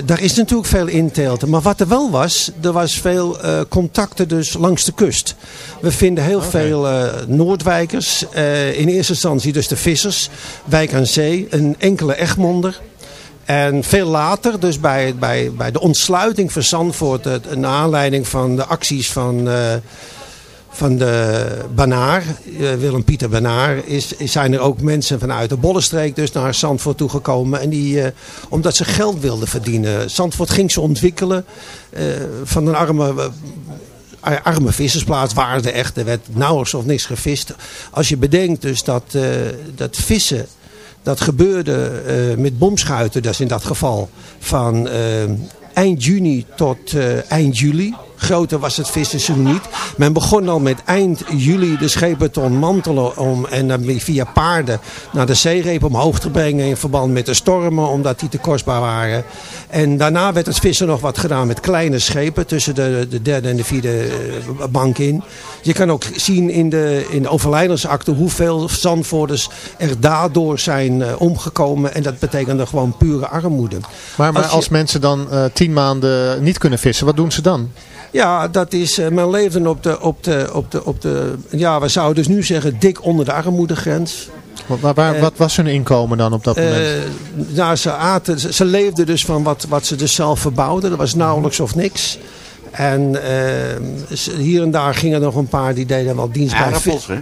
Speaker 7: daar is natuurlijk veel inteelt. Maar wat er wel was, er was veel contacten dus langs de kust. We vinden heel veel Noordwijkers. in eerste instantie dus de vissers. Wijk aan Zee. Een enkele Egmonder. En veel later, dus bij, bij, bij de ontsluiting van Zandvoort, het- naar aanleiding van de acties van, eh, van de Banaar, eh, Willem-Pieter Banaar, is, zijn er ook mensen vanuit de Bollenstreek dus naar Zandvoort toegekomen. En die, eh, omdat ze geld wilden verdienen. Zandvoort ging ze ontwikkelen van een arme... arme vissersplaats waren er echt. Er werd nauwelijks of niks gevist. Als je bedenkt dus dat, dat vissen dat gebeurde eh, met bomschuiten, dat is in dat geval, van eh, eind juni tot eh, eind juli. Groter was het vissenseizoen niet. Men begon al met eind juli de schepen te ontmantelen om, en dan via paarden naar de zeereep omhoog te brengen in verband met de stormen, omdat die te kostbaar waren. En daarna werd het vissen nog wat gedaan met kleine schepen tussen de, de derde en de vierde bank in. Je kan ook zien in de, in de overlijdensakte hoeveel Zandvoorders er daardoor zijn eh, omgekomen. En dat betekende gewoon pure armoede.
Speaker 3: Maar, maar
Speaker 7: als
Speaker 3: mensen dan eh, tien maanden niet kunnen vissen, wat doen ze dan?
Speaker 7: Ja, dat is, eh, men leefde op de, op de, op de, op de, ja, we zouden dus nu zeggen dik onder de armoedegrens.
Speaker 3: Wat, waar, wat was hun inkomen dan op dat moment?
Speaker 7: Nou, ze, aten, ze, ze leefden dus van wat, wat ze dus zelf verbouwden. Dat was nauwelijks of niks. En eh, hier en daar gingen er nog een paar die deden wel dienst bij
Speaker 4: Aardappels,
Speaker 7: vi-
Speaker 4: hè?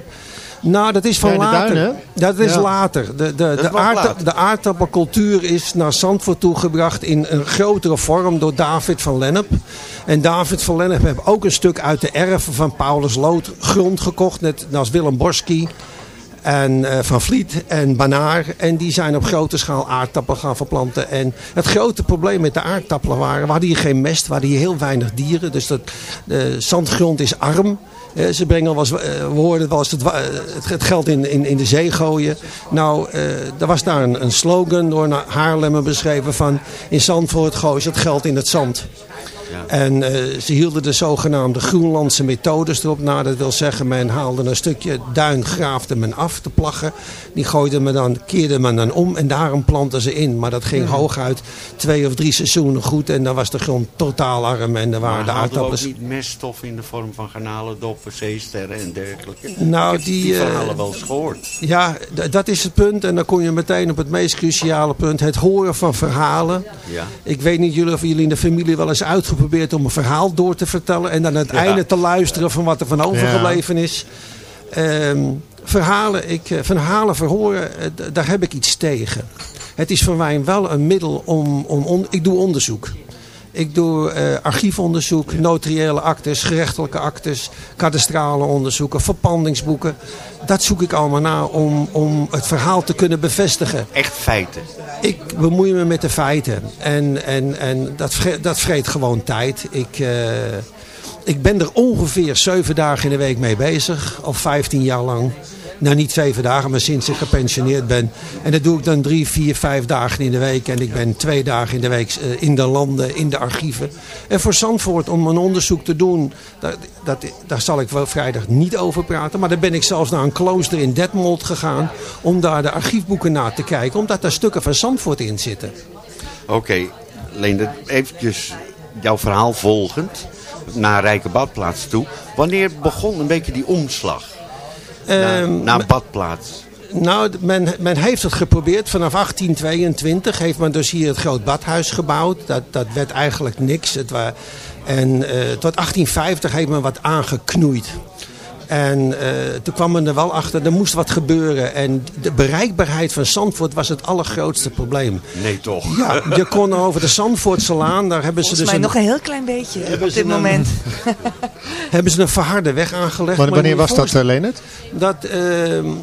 Speaker 7: Nou, dat is van
Speaker 3: Ja,
Speaker 7: later. dat is
Speaker 3: Ja.
Speaker 7: later. De, de, de,
Speaker 4: later.
Speaker 7: de aardappelcultuur is naar Zandvoort toegebracht in een grotere vorm door David van Lennep. En David van Lennep heeft ook een stuk uit de erven van Paulus Lood grond gekocht. Net als Willem Borski en eh, Van Vliet en Banaar. En die zijn op grote schaal aardappelen gaan verplanten. En het grote probleem met de aardappelen waren, we hadden hier geen mest, we hadden hier heel weinig dieren. Dus dat, de zandgrond is arm. Ze brengen eens, eh, we hoorden wel eens het, wa- eh, het, het geld in, in, in de zee gooien. Nou, er was daar een, een slogan door naar Haarlemmer beschreven van... in Zandvoort gooi je het geld in het zand.
Speaker 4: Ja.
Speaker 7: En eh, ze hielden de zogenaamde Groenlandse methodes erop. Nou, dat wil zeggen, men haalde een stukje duin, graafde men af, de plaggen. Die gooide men dan, keerde men dan om en daarom planten ze in. Maar dat ging hooguit twee of drie seizoenen goed. En dan was de grond totaal arm en daar waren
Speaker 4: Maar
Speaker 7: de
Speaker 4: ook
Speaker 7: aardappels...
Speaker 4: niet meststof in de vorm van garnalendoppen, zeesterren en dergelijke?
Speaker 7: Nou, die,
Speaker 4: die
Speaker 7: eh,
Speaker 4: verhalen wel eens gehoord.
Speaker 7: Ja, dat is het punt. En dan kom je meteen op het meest cruciale punt. Het horen van verhalen.
Speaker 4: Ja.
Speaker 7: Ik weet niet jullie of jullie in de familie wel eens uitgeprobeerd om een verhaal door te vertellen. En dan aan het
Speaker 4: Ja.
Speaker 7: einde te luisteren van wat er van overgebleven is. Ehm, verhalen, ik, eh, verhalen verhoren, eh, daar heb ik iets tegen. Het is voor mij wel een middel om... om on- ik doe onderzoek. Ik doe eh, archiefonderzoek, notariële actes, gerechtelijke actes, kadastrale onderzoeken, verpandingsboeken. Dat zoek ik allemaal na om, om het verhaal te kunnen bevestigen.
Speaker 4: Echt feiten.
Speaker 7: Ik bemoei me met de feiten. En, en, en dat, dat vreet gewoon tijd. Ik, eh, ik ben er ongeveer zeven dagen in de week mee bezig. Al 15 jaar lang. Nou, niet zeven dagen, maar sinds ik gepensioneerd ben. En dat doe ik dan drie, vier, vijf dagen in de week. En ik ben twee dagen in de week eh, in de landen, in de archieven. En voor Zandvoort, om een onderzoek te doen, dat, daar zal ik wel vrijdag niet over praten. Maar dan ben ik zelfs naar een klooster in Detmold gegaan. Om daar de archiefboeken na te kijken. Omdat daar stukken van Zandvoort in zitten.
Speaker 4: Oké, Leende, eventjes jouw verhaal volgend. Naar Rijke Badplaats toe. Wanneer begon een beetje die omslag? Naar,
Speaker 7: Ehm,
Speaker 4: naar Badplaats.
Speaker 7: Nou, men, men heeft het geprobeerd. Vanaf 1822 heeft men dus hier het Groot Badhuis gebouwd. Dat, dat werd eigenlijk niks. Het en eh, tot 1850 heeft men wat aangeknoeid. En eh, toen kwam men er wel achter, er moest wat gebeuren. En de bereikbaarheid van Zandvoort was het allergrootste probleem.
Speaker 4: Nee, toch?
Speaker 7: Ja, je kon over de Zandvoortse Laan, daar hebben ze
Speaker 6: Volgens
Speaker 7: dus
Speaker 6: mij
Speaker 7: een,
Speaker 6: nog een heel klein beetje op
Speaker 7: ze
Speaker 6: dit
Speaker 7: een-
Speaker 6: moment.
Speaker 7: hebben ze een verharde weg aangelegd.
Speaker 3: Maar
Speaker 7: Maar
Speaker 3: wanneer was dat, eh, Leonard?
Speaker 7: Dat, eh,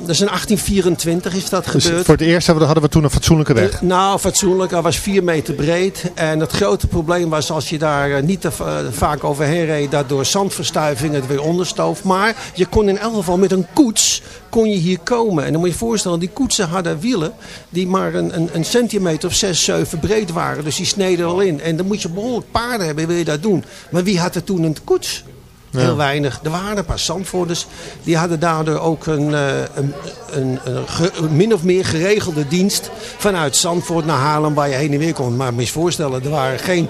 Speaker 7: dat is in 1824 is dat
Speaker 3: Dus
Speaker 7: gebeurd.
Speaker 3: voor het eerst hadden we, hadden we toen een fatsoenlijke weg.
Speaker 7: Nou, fatsoenlijk. Hij was 4 meter breed. En het grote probleem was als je daar eh, niet te va- vaak overheen reed, dat door zandverstuiving het weer onderstoof. Maar je kon in elk geval met een koets kon je hier komen. En dan moet je je voorstellen, die koetsen hadden wielen die maar een, een, een centimeter of 6, 7 breed waren. Dus die sneden al in. En dan moet je behoorlijk paarden hebben, wil je dat doen. Maar wie had er toen een koets? Heel weinig. Er waren een paar Zandvoorters. Die hadden daardoor ook een, eh, een, een, min of meer geregelde dienst. Vanuit Zandvoort naar Haarlem waar je heen en weer kon. Maar moet je voorstellen, er waren geen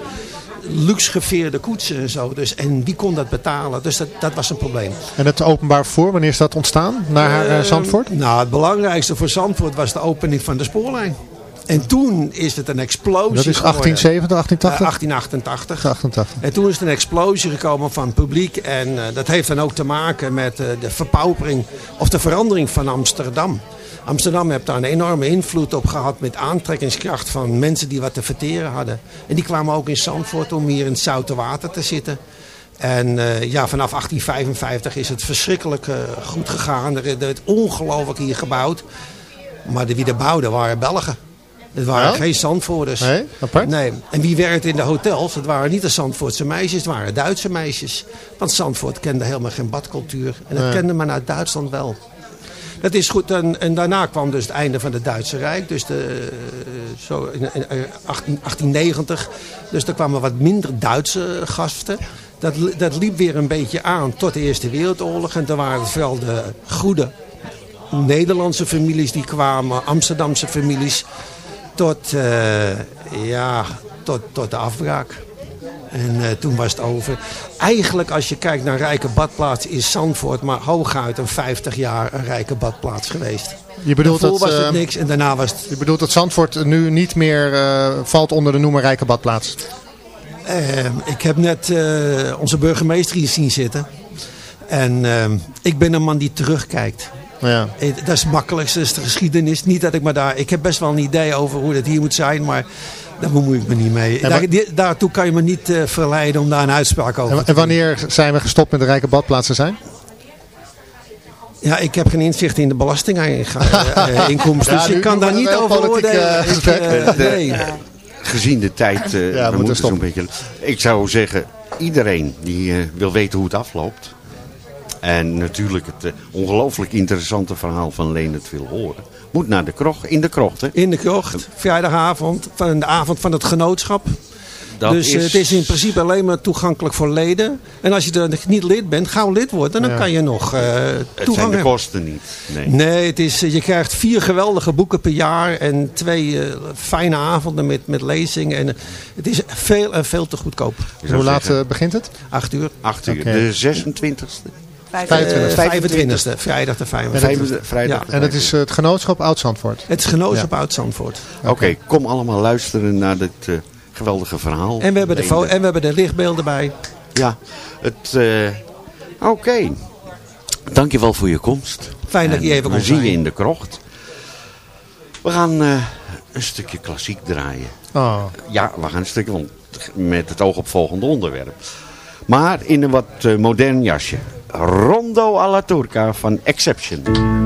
Speaker 7: luxe geveerde koetsen en zo. Dus, en wie kon dat betalen? Dus dat, dat was een probleem.
Speaker 3: En het openbaar vervoer, wanneer is dat ontstaan? Naar
Speaker 7: Ehm,
Speaker 3: Zandvoort?
Speaker 7: Nou, het belangrijkste voor Zandvoort was de opening van de spoorlijn. En toen is het een explosie
Speaker 3: Dat is
Speaker 7: geworden.
Speaker 3: 1870,
Speaker 7: Eh,
Speaker 3: 1880?
Speaker 7: 1888.
Speaker 3: 88.
Speaker 7: En toen is er een explosie gekomen van het publiek. En eh, dat heeft dan ook te maken met eh, de verpaupering of de verandering van Amsterdam. Amsterdam heeft daar een enorme invloed op gehad met aantrekkingskracht van mensen die wat te verteren hadden. En die kwamen ook in Zandvoort om hier in het zoute water te zitten. En eh, ja, vanaf 1855 is het verschrikkelijk eh, goed gegaan. Er er werd ongelooflijk hier gebouwd. Maar de wie er bouwden waren Belgen. Het waren
Speaker 3: Ja?
Speaker 7: geen Zandvoorters.
Speaker 3: Nee, apart?
Speaker 7: Nee. En wie werkte in de hotels? Het waren niet de Zandvoortse meisjes, het waren Duitse meisjes. Want Zandvoort kende helemaal geen badcultuur. En dat
Speaker 3: Nee.
Speaker 7: kende men uit Duitsland wel. Dat is goed. En, en daarna kwam dus het einde van het Duitse Rijk. Dus de, eh, zo in, in, eh, 18, 1890. Dus er kwamen wat minder Duitse gasten. Dat, dat liep weer een beetje aan tot de Eerste Wereldoorlog. En toen waren het vooral de goede Nederlandse families die kwamen. Amsterdamse families. Tot, eh, ja, tot, tot de afbraak. En eh, toen was het over. Eigenlijk als je kijkt naar rijke badplaats is Zandvoort maar hooguit een 50 jaar een rijke badplaats geweest.
Speaker 3: Je bedoelt, dat,
Speaker 7: was het
Speaker 3: eh,
Speaker 7: niks en daarna was het...
Speaker 3: je bedoelt dat Zandvoort nu niet meer eh, valt onder de noemer Rijke Badplaats?
Speaker 7: Eh, ik heb net onze burgemeester hier zien zitten. En eh, ik ben een man die terugkijkt.
Speaker 3: Ja.
Speaker 7: Dat is het makkelijkste, dat is de geschiedenis. Niet dat ik maar daar... Ik heb best wel een idee over hoe dat hier moet zijn, maar daar bemoei ik me niet mee.
Speaker 3: En
Speaker 7: Daar, daartoe kan je me niet eh, verleiden om daar een uitspraak over
Speaker 3: En,
Speaker 7: te
Speaker 3: en
Speaker 7: doen.
Speaker 3: wanneer zijn we gestopt met de Rijke Badplaatsen zijn?
Speaker 7: Ja, ik heb geen inzicht in de belastinginkomsten.
Speaker 3: Ja,
Speaker 7: dus
Speaker 3: nu-
Speaker 7: ik kan daar niet over oordelen.
Speaker 3: eh,
Speaker 7: eh.
Speaker 4: Gezien de tijd, eh,
Speaker 3: moeten
Speaker 4: we moeten zo'n beetje... Ik zou zeggen, iedereen die eh, wil weten hoe het afloopt... en natuurlijk het eh, ongelooflijk interessante verhaal van Leendert wil horen... moet naar de krocht, in de krocht, hè?
Speaker 7: In de krocht, vrijdagavond, van de avond van het genootschap.
Speaker 4: Dat
Speaker 7: dus eh,
Speaker 4: is-
Speaker 7: het is in principe alleen maar toegankelijk voor leden. En als je er niet lid bent, gauw lid worden. Dan
Speaker 3: Ja.
Speaker 7: kan je nog eh
Speaker 4: Het zijn de kosten niet. Nee.
Speaker 7: Nee, het is, eh, je krijgt vier geweldige boeken per jaar en twee fijne avonden met, met lezingen. En, het is veel en veel te goedkoop.
Speaker 3: Hoe laat
Speaker 4: zeggen,
Speaker 3: begint het?
Speaker 7: Acht uur.
Speaker 4: Acht uur. De 26e.
Speaker 7: Eh,
Speaker 3: 25.
Speaker 7: 25e, vrijdag de 25e.
Speaker 4: Vrijdag.
Speaker 7: Ja.
Speaker 3: En dat is eh, het genootschap Oud-Zandvoort.
Speaker 7: Het is genootschap Oud-Zandvoort.
Speaker 4: Oké, kom allemaal luisteren naar dit eh, geweldige verhaal.
Speaker 7: En we hebben de, en we hebben de lichtbeelden bij.
Speaker 4: Ja, het... eh, Oké. Dankjewel voor je komst.
Speaker 7: Fijn dat je even
Speaker 4: We
Speaker 7: kon
Speaker 4: zien je in de krocht. We gaan eh, een stukje klassiek draaien.
Speaker 3: Oh.
Speaker 4: Ja, we gaan een stukje, want met het oog op volgende onderwerp. Maar in een wat modern jasje. Rondo alla Turca van Exception.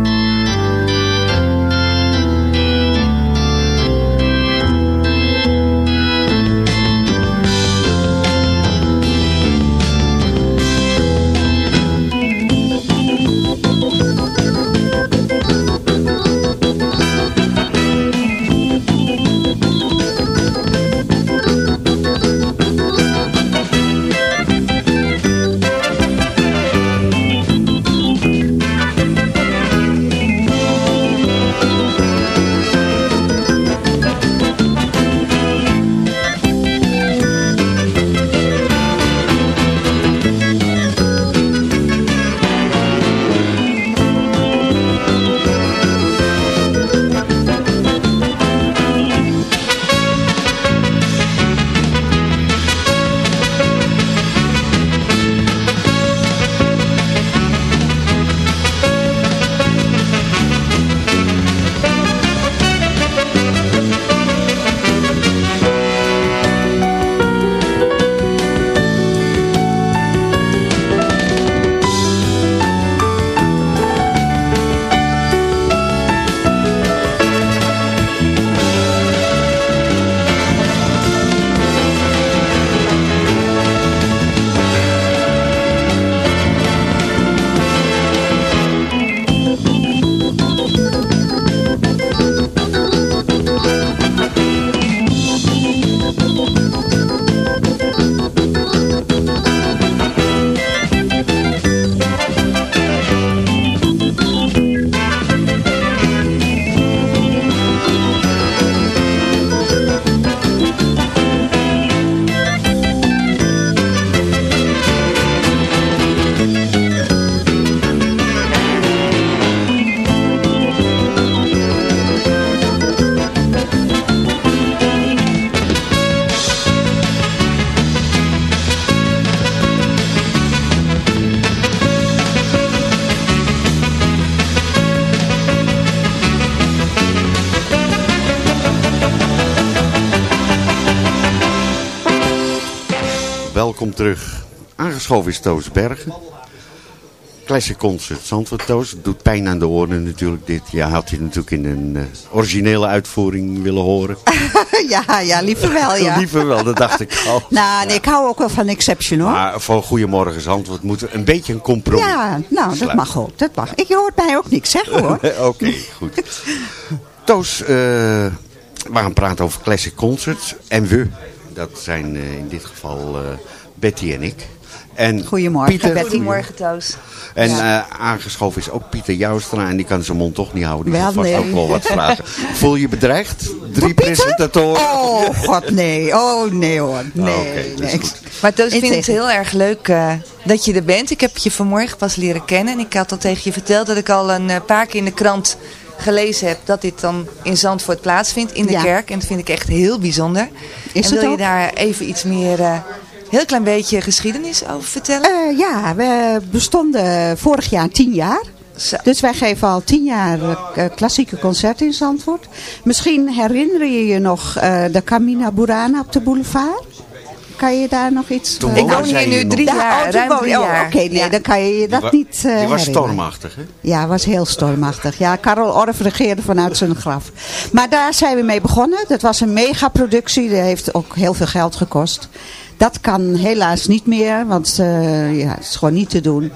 Speaker 4: Terug. Aangeschoven is Toos Bergen. Classic Concert Zandvoort Toos. Doet pijn aan de oren natuurlijk dit. Ja, had je natuurlijk in een eh, originele uitvoering willen horen.
Speaker 8: ja, ja, liever wel, ja.
Speaker 4: Liever wel, dat dacht ik al.
Speaker 8: Nou, nee, ik hou ook wel van Exception, hoor.
Speaker 4: Maar voor Goedemorgen Zandvoort moet een beetje een compromis
Speaker 8: ja, nou, dat
Speaker 4: sluiten.
Speaker 8: mag ook. Dat mag. Ik hoort mij ook niks zeggen, hoor.
Speaker 4: Oké, goed. Toos, eh, we gaan praten over Classic Concerts. En we, dat zijn eh, in dit geval Betty en ik. En
Speaker 8: Goedemorgen,
Speaker 4: Pieter,
Speaker 8: Betty.
Speaker 6: Goedemorgen, Toos.
Speaker 4: En
Speaker 6: Ja.
Speaker 4: eh, aangeschoven is ook Pieter Joustra. En die kan zijn mond toch niet houden. Die gaat vast
Speaker 8: nee.
Speaker 4: ook wel wat vragen. Voel je bedreigd? Drie presentatoren.
Speaker 8: Oh, god, nee. Oh, nee, hoor. Nee,
Speaker 4: dat is
Speaker 8: nee.
Speaker 4: goed.
Speaker 6: Maar Toos, ik vind het heel erg leuk eh, dat je er bent. Ik heb je vanmorgen pas leren kennen. En ik had al tegen je verteld dat ik al een eh, paar keer in de krant gelezen heb dat dit dan in Zandvoort plaatsvindt, in de
Speaker 8: Ja.
Speaker 6: kerk. En dat vind ik echt heel bijzonder.
Speaker 8: Is
Speaker 6: en
Speaker 8: het
Speaker 6: wil je daar even iets meer, eh heel klein beetje geschiedenis over vertellen?
Speaker 8: Eh, ja, we bestonden vorig jaar tien jaar.
Speaker 6: Zo.
Speaker 8: Dus wij geven al tien jaar eh, klassieke concerten in Zandvoort. Misschien herinner je je nog eh, de Camina Burana op de boulevard? Kan je daar nog iets...
Speaker 4: Toen
Speaker 8: eh,
Speaker 6: Ik woon hier nu drie jaar,
Speaker 8: oh, toen
Speaker 6: ruim drie
Speaker 8: oh,
Speaker 6: jaar.
Speaker 8: Oké, nee,
Speaker 6: Ja.
Speaker 8: dan kan je je dat niet eh
Speaker 4: die was
Speaker 8: herinneren.
Speaker 4: stormachtig, hè?
Speaker 8: Ja, was heel stormachtig. Ja, Karel Orff regeerde vanuit zijn graf. Maar daar zijn we mee begonnen. Dat was een megaproductie. Dat heeft ook heel veel geld gekost. Dat kan helaas niet meer, want eh, ja, het is gewoon niet te doen.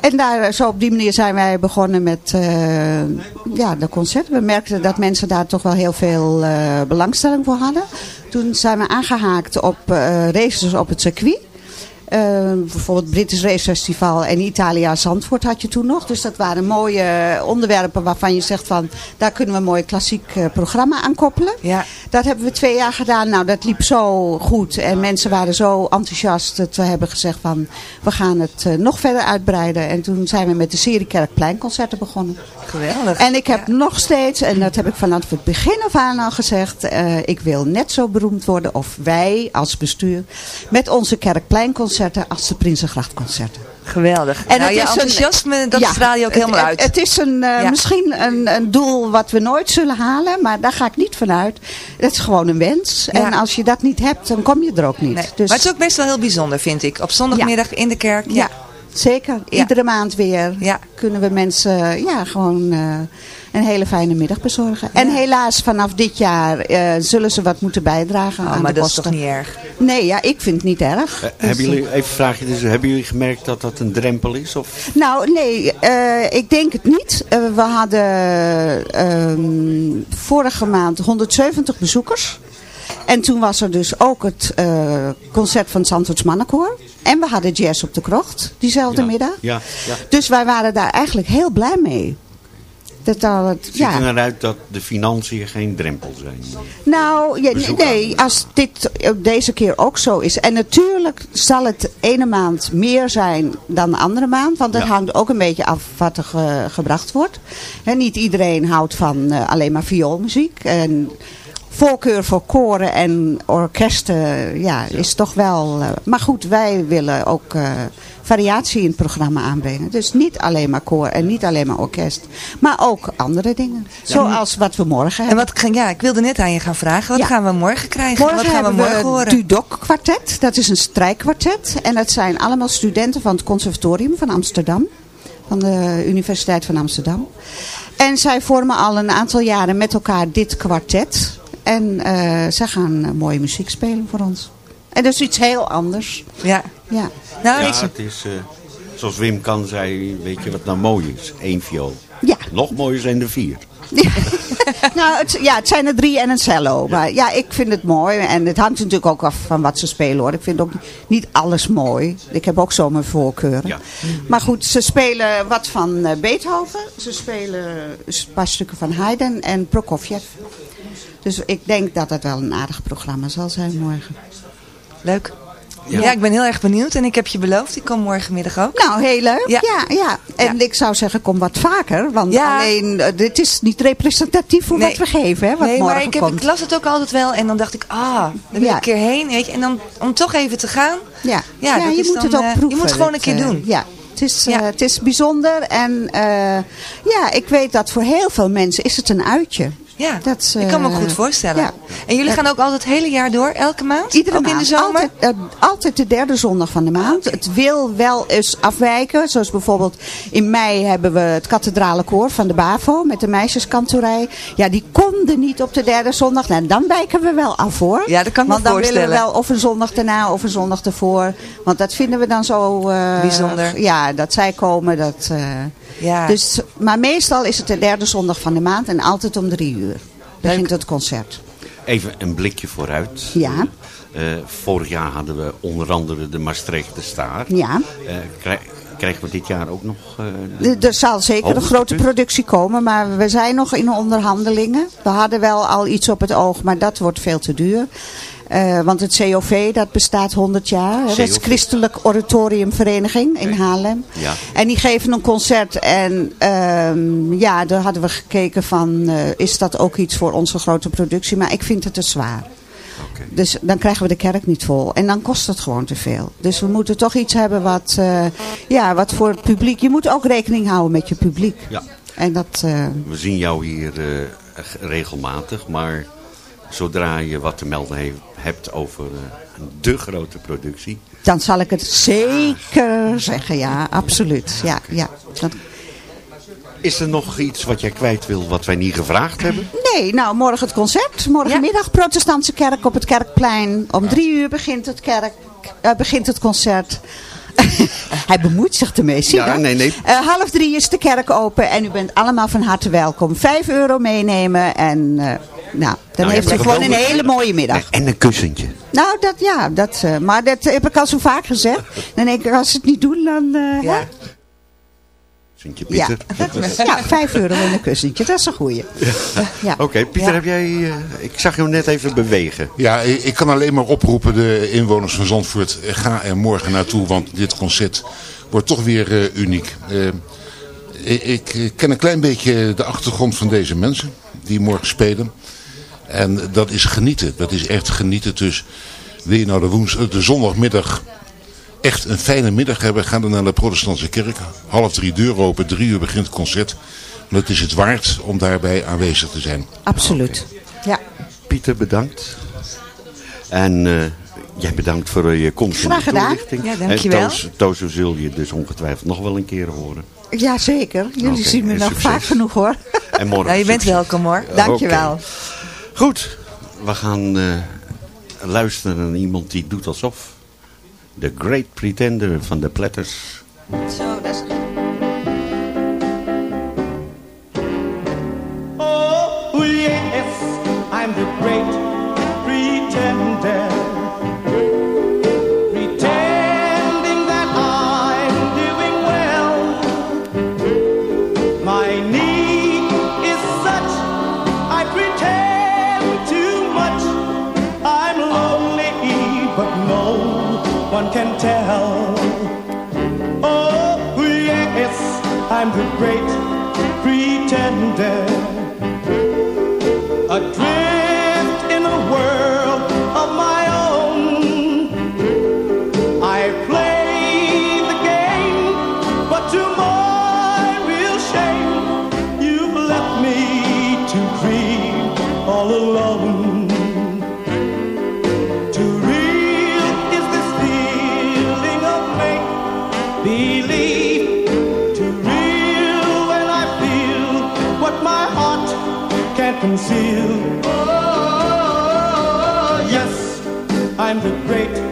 Speaker 8: En daar, zo op die manier zijn wij begonnen met eh, ja, de concerten. We merkten dat mensen daar toch wel heel veel eh, belangstelling voor hadden. Toen zijn we aangehaakt op races op het circuit. Eh, bijvoorbeeld British Race Festival en Italia Zandvoort had je toen nog. Dus dat waren mooie onderwerpen waarvan je zegt van... daar kunnen we een mooi klassiek eh, programma aan koppelen.
Speaker 6: Ja.
Speaker 8: Dat hebben we twee jaar gedaan. Nou, dat liep zo goed. En mensen waren zo enthousiast dat we hebben gezegd van... we gaan het eh, nog verder uitbreiden. En toen zijn we met de serie Kerkpleinconcerten begonnen.
Speaker 6: Geweldig.
Speaker 8: En ik heb nog steeds, en dat heb ik vanaf het begin af aan al gezegd... eh, ik wil net zo beroemd worden, of wij als bestuur... met onze Kerkpleinconcerten als de Prinsengrachtconcerten.
Speaker 6: Geweldig.
Speaker 8: En
Speaker 6: nou,
Speaker 8: het
Speaker 6: je
Speaker 8: een-
Speaker 6: enthousiasme, dat
Speaker 8: Ja,
Speaker 6: straal je ook helemaal
Speaker 8: het,
Speaker 6: uit.
Speaker 8: Het is een, eh,
Speaker 6: Ja.
Speaker 8: misschien een, een doel wat we nooit zullen halen, maar daar ga ik niet vanuit. Het is gewoon een wens.
Speaker 6: Ja.
Speaker 8: En als je dat niet hebt, dan kom je er ook niet.
Speaker 6: Nee.
Speaker 8: Dus,
Speaker 6: Maar het is ook best wel heel bijzonder, vind ik. Op zondagmiddag in de kerk. Ja.
Speaker 8: Zeker.
Speaker 6: Ja.
Speaker 8: Iedere maand weer
Speaker 6: Ja.
Speaker 8: kunnen we mensen ja, gewoon eh, een hele fijne middag bezorgen. En helaas vanaf dit jaar eh, zullen ze wat moeten bijdragen
Speaker 6: Oh,
Speaker 8: aan
Speaker 6: maar
Speaker 8: de
Speaker 6: dat is
Speaker 8: kosten.
Speaker 6: toch niet erg?
Speaker 8: Nee, ja, ik vind het niet erg.
Speaker 4: Eh,
Speaker 8: Dus,
Speaker 4: hebben jullie, even een vraagje, dus, hebben jullie gemerkt dat dat een drempel is? Of?
Speaker 8: Nou, nee, eh, ik denk het niet. We hadden ehm, vorige maand 170 bezoekers. En toen was er dus ook het eh, concert van het Zandvoorts Mannenkoor. En we hadden jazz op de krocht, diezelfde
Speaker 4: Ja.
Speaker 8: middag.
Speaker 4: Ja, ja.
Speaker 8: Dus wij waren daar eigenlijk heel blij mee. Dat al het,
Speaker 4: Ziet
Speaker 8: ja.
Speaker 4: er eruit dat de financiën geen drempel zijn?
Speaker 8: Nou, ja, nee, als dit deze keer ook zo is. En natuurlijk zal het ene maand meer zijn dan de andere maand. Want het
Speaker 4: Ja.
Speaker 8: hangt ook een beetje af wat er ge- gebracht wordt. Hè, niet iedereen houdt van eh, alleen maar vioolmuziek. En voorkeur voor koren en orkesten ja, is toch wel... eh, maar goed, wij willen ook eh, variatie in het programma aanbrengen. Dus niet alleen maar koor en niet alleen maar orkest. Maar ook andere dingen. Zoals wat we morgen
Speaker 6: En
Speaker 8: hebben.
Speaker 6: wat, ging- ja, ik wilde net aan je gaan vragen. Wat
Speaker 8: Ja.
Speaker 6: gaan we morgen krijgen?
Speaker 8: Morgen
Speaker 6: wat gaan we morgen
Speaker 8: we
Speaker 6: horen?
Speaker 8: het Dudok kwartet. Dat is een strijkkwartet. En dat zijn allemaal studenten van het conservatorium van Amsterdam. Van de Universiteit van Amsterdam. En zij vormen al een aantal jaren met elkaar dit kwartet. En eh, zij gaan eh, mooie muziek spelen voor ons. En dat is iets heel anders.
Speaker 6: Ja.
Speaker 8: Ja.
Speaker 6: Nou,
Speaker 4: Ja, het is, eh, zoals Wim kan zei, weet je wat nou mooi is? Eén viool.
Speaker 8: Ja.
Speaker 4: Nog mooier zijn er vier.
Speaker 8: nou, het, ja, het zijn er drie en een cello. Maar ja, ik vind het mooi. En het hangt natuurlijk ook af van wat ze spelen hoor. Ik vind ook niet alles mooi. Ik heb ook zo mijn voorkeuren.
Speaker 4: Ja.
Speaker 8: Maar goed, ze spelen wat van eh, Beethoven. Ze spelen een paar stukken van Haydn en Prokofjev. Dus ik denk dat het wel een aardig programma zal zijn morgen.
Speaker 6: leuk. Ja. ik ben heel erg benieuwd. En ik heb je beloofd, ik kom morgenmiddag ook.
Speaker 8: Nou, heel leuk.
Speaker 6: Ja.
Speaker 8: Ja, ja. En
Speaker 6: Ja.
Speaker 8: ik zou zeggen, kom wat vaker. Want
Speaker 6: Ja.
Speaker 8: alleen, eh, dit is niet representatief voor
Speaker 6: Nee.
Speaker 8: wat we geven. Hè, wat
Speaker 6: nee,
Speaker 8: morgen
Speaker 6: maar ik, heb,
Speaker 8: komt.
Speaker 6: ik las het ook altijd wel. En dan dacht ik, ah, daar wil
Speaker 8: Ja.
Speaker 6: ik een keer heen. Weet je. En dan om toch even te gaan.
Speaker 8: Ja,
Speaker 6: Ja, dat
Speaker 8: je
Speaker 6: is
Speaker 8: moet
Speaker 6: dan,
Speaker 8: het ook
Speaker 6: eh, je
Speaker 8: proeven.
Speaker 6: moet gewoon
Speaker 8: Het,
Speaker 6: een keer
Speaker 8: eh,
Speaker 6: doen.
Speaker 8: Ja, het is,
Speaker 6: Ja.
Speaker 8: eh, het is bijzonder. En eh, ja, ik weet dat voor heel veel mensen is het een uitje.
Speaker 6: Ja,
Speaker 8: Dat is,
Speaker 6: ik kan me
Speaker 8: eh,
Speaker 6: goed voorstellen.
Speaker 8: ja.
Speaker 6: En jullie
Speaker 8: Eh,
Speaker 6: gaan ook altijd het hele jaar door, elke maand?
Speaker 8: Iedere
Speaker 6: ook
Speaker 8: maand.
Speaker 6: in de zomer?
Speaker 8: Altijd, eh, altijd de derde zondag van de maand. Het wil wel eens afwijken. Zoals bijvoorbeeld in mei hebben we het kathedrale koor van de BAVO met de meisjeskantorij. Ja, die konden niet op de derde zondag. Nou, dan wijken we wel af hoor.
Speaker 6: Ja, dat kan ik me
Speaker 8: Want dan willen we wel of een zondag daarna of een zondag ervoor. Want dat vinden we dan zo...
Speaker 6: Bijzonder.
Speaker 8: Ja, dat zij komen. Dat,
Speaker 6: Ja.
Speaker 8: dus, maar meestal is het de derde zondag van de maand en altijd om drie uur. Begint het concert.
Speaker 4: Even een blikje vooruit.
Speaker 8: Ja.
Speaker 4: Eh, vorig jaar hadden we onder andere de Maastrichter Staar.
Speaker 8: Ja.
Speaker 4: Eh, krij- krijgen we dit jaar ook nog... eh, de-
Speaker 8: Er- zal zeker een
Speaker 4: Hoogtepunt?
Speaker 8: grote productie komen, maar we zijn nog in onderhandelingen. We hadden wel al iets op het oog, maar dat wordt veel te duur. Eh, want het COV, dat bestaat 100 jaar. hè. Dat is. Christelijk Oratoriumvereniging in Haarlem.
Speaker 4: Ja.
Speaker 8: En die geven een concert en ehm, ja, daar hadden we gekeken van, eh, is dat ook iets voor onze grote productie? Maar ik vind het te zwaar.
Speaker 4: Oké.
Speaker 8: Dus dan krijgen we de kerk niet vol. En dan kost het gewoon te veel. Dus we moeten toch iets hebben wat, eh, ja, wat voor het publiek... Je moet ook rekening houden met je publiek.
Speaker 4: Ja.
Speaker 8: En dat...
Speaker 4: We zien jou hier regelmatig, maar zodra je wat te melden he- hebt over eh, de grote productie...
Speaker 8: dan zal ik het zeker zeggen. Ja, absoluut. Ja, ja. Dat-
Speaker 4: Is er nog iets wat jij kwijt wil wat wij niet gevraagd hebben?
Speaker 8: Nee, nou morgen het concert. Morgenmiddag Protestantse kerk op het Kerkplein. Om drie uur begint het, kerk, eh, begint het concert. Hij bemoeit zich ermee, zie je
Speaker 4: Ja, nee, nee.
Speaker 8: Eh, half drie is de kerk open en u bent allemaal van harte welkom. Vijf euro meenemen en eh, nou, dan
Speaker 4: Nou,
Speaker 8: heeft u gewoon een hele mooie middag.
Speaker 4: En een kussentje.
Speaker 8: Nou, dat ja, dat, eh, maar dat heb ik al zo vaak gezegd. Dan denk ik, als ze het niet doen, dan... eh,
Speaker 6: Ja.
Speaker 4: Kussentje,
Speaker 8: ja.
Speaker 4: Pieter.
Speaker 8: ja, vijf euro en een kussentje, dat is een goeie. Ja.
Speaker 4: Oké, Pieter,
Speaker 8: Ja.
Speaker 4: heb jij... eh, ik zag jou net even bewegen.
Speaker 9: Ja, ik ik kan alleen maar oproepen de inwoners van Zandvoort. Ga er morgen naartoe, want dit concert wordt toch weer eh, uniek. Ik, ik ken een klein beetje de achtergrond van deze mensen die morgen spelen. En dat is genieten. Dat is echt genieten. Dus wil je nou de, woens, de zondagmiddag echt een fijne middag hebben, ga dan naar de protestantse kerk. Half drie deur open, drie uur begint het concert. Dat is het waard om daarbij aanwezig te zijn.
Speaker 8: Absoluut. Ja.
Speaker 4: Pieter, bedankt. En eh, jij bedankt voor eh, je komst in de
Speaker 8: Graag gedaan.
Speaker 4: toelichting.
Speaker 8: Ja, dankjewel.
Speaker 4: En Toos, Tozo zul je dus ongetwijfeld nog wel een keer horen.
Speaker 8: ja, zeker. Jullie zien me
Speaker 4: en
Speaker 8: nog
Speaker 4: succes.
Speaker 8: vaak genoeg hoor.
Speaker 4: En morgen
Speaker 6: Nou, je bent
Speaker 4: succes.
Speaker 6: welkom hoor.
Speaker 8: Dankjewel.
Speaker 4: Oké. Goed, we gaan eh, luisteren naar iemand die doet alsof. The Great Pretender van de Platters.
Speaker 10: Believe. Too real when I feel what my heart can't conceal. Oh, yes, I'm the great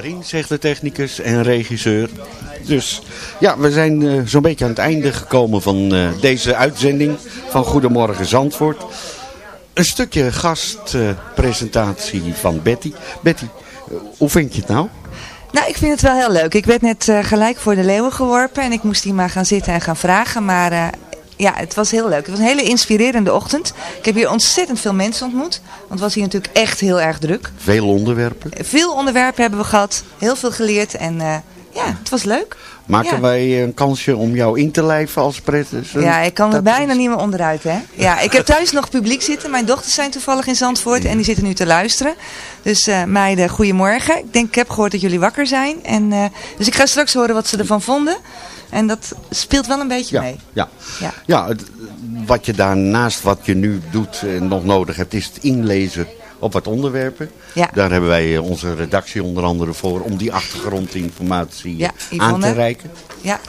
Speaker 4: daarin, zegt de technicus en regisseur. Dus ja, we zijn eh, zo'n beetje aan het einde gekomen van eh, deze uitzending van Goedemorgen Zandvoort. Een stukje gastpresentatie van Betty. Betty, eh, hoe vind je het nou?
Speaker 6: Nou, ik vind het wel heel leuk. Ik werd net gelijk voor de leeuwen geworpen en ik moest hier maar gaan zitten en gaan vragen. Maar ja, het was heel leuk. Het was een hele inspirerende ochtend. Ik heb hier ontzettend veel mensen ontmoet. Want het was hier natuurlijk echt heel erg druk.
Speaker 4: Veel onderwerpen.
Speaker 6: Veel onderwerpen hebben we gehad. Heel veel geleerd en eh, ja, het was leuk.
Speaker 4: Maken
Speaker 6: Ja.
Speaker 4: wij een kansje om jou in te lijven als pret?
Speaker 6: Ja, ik kan er bijna niet meer onderuit, hè. Ja, ik heb thuis nog publiek zitten. Mijn dochters zijn toevallig in Zandvoort en die zitten nu te luisteren. Dus eh, meiden, goedemorgen. Ik denk, ik heb gehoord dat jullie wakker zijn. En, eh, dus ik ga straks horen wat ze ervan vonden. En dat speelt wel een beetje
Speaker 4: Ja,
Speaker 6: mee.
Speaker 4: ja.
Speaker 6: Ja.
Speaker 4: ja het- wat je daarnaast wat je nu doet en nog nodig hebt, is het inlezen op wat onderwerpen.
Speaker 6: Ja.
Speaker 4: Daar hebben wij onze redactie onder andere voor om die achtergrondinformatie
Speaker 6: Ja,
Speaker 4: aan te reiken.
Speaker 6: Ja.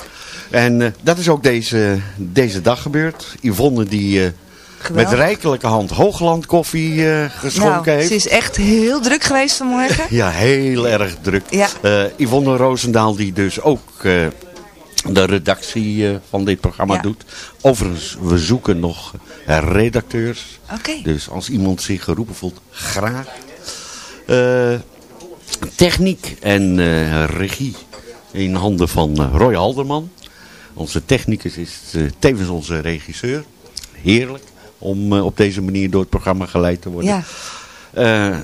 Speaker 4: En eh, dat is ook deze, deze dag gebeurd. Yvonne die eh,
Speaker 6: Geweldig.
Speaker 4: met rijkelijke hand Hoogland koffie eh, geschonken
Speaker 6: Nou,
Speaker 4: heeft.
Speaker 6: ze is echt heel druk geweest vanmorgen.
Speaker 4: Ja, heel erg druk.
Speaker 6: Ja.
Speaker 4: Yvonne Roosendaal die dus ook de redactie eh, van dit programma
Speaker 6: Ja.
Speaker 4: doet. Overigens, we zoeken nog redacteurs. Dus als iemand zich geroepen voelt, graag. Eh, techniek en eh, regie in handen van Roy Halderman. Onze technicus is tevens onze regisseur. Heerlijk om op deze manier door het programma geleid te worden.
Speaker 6: Ja.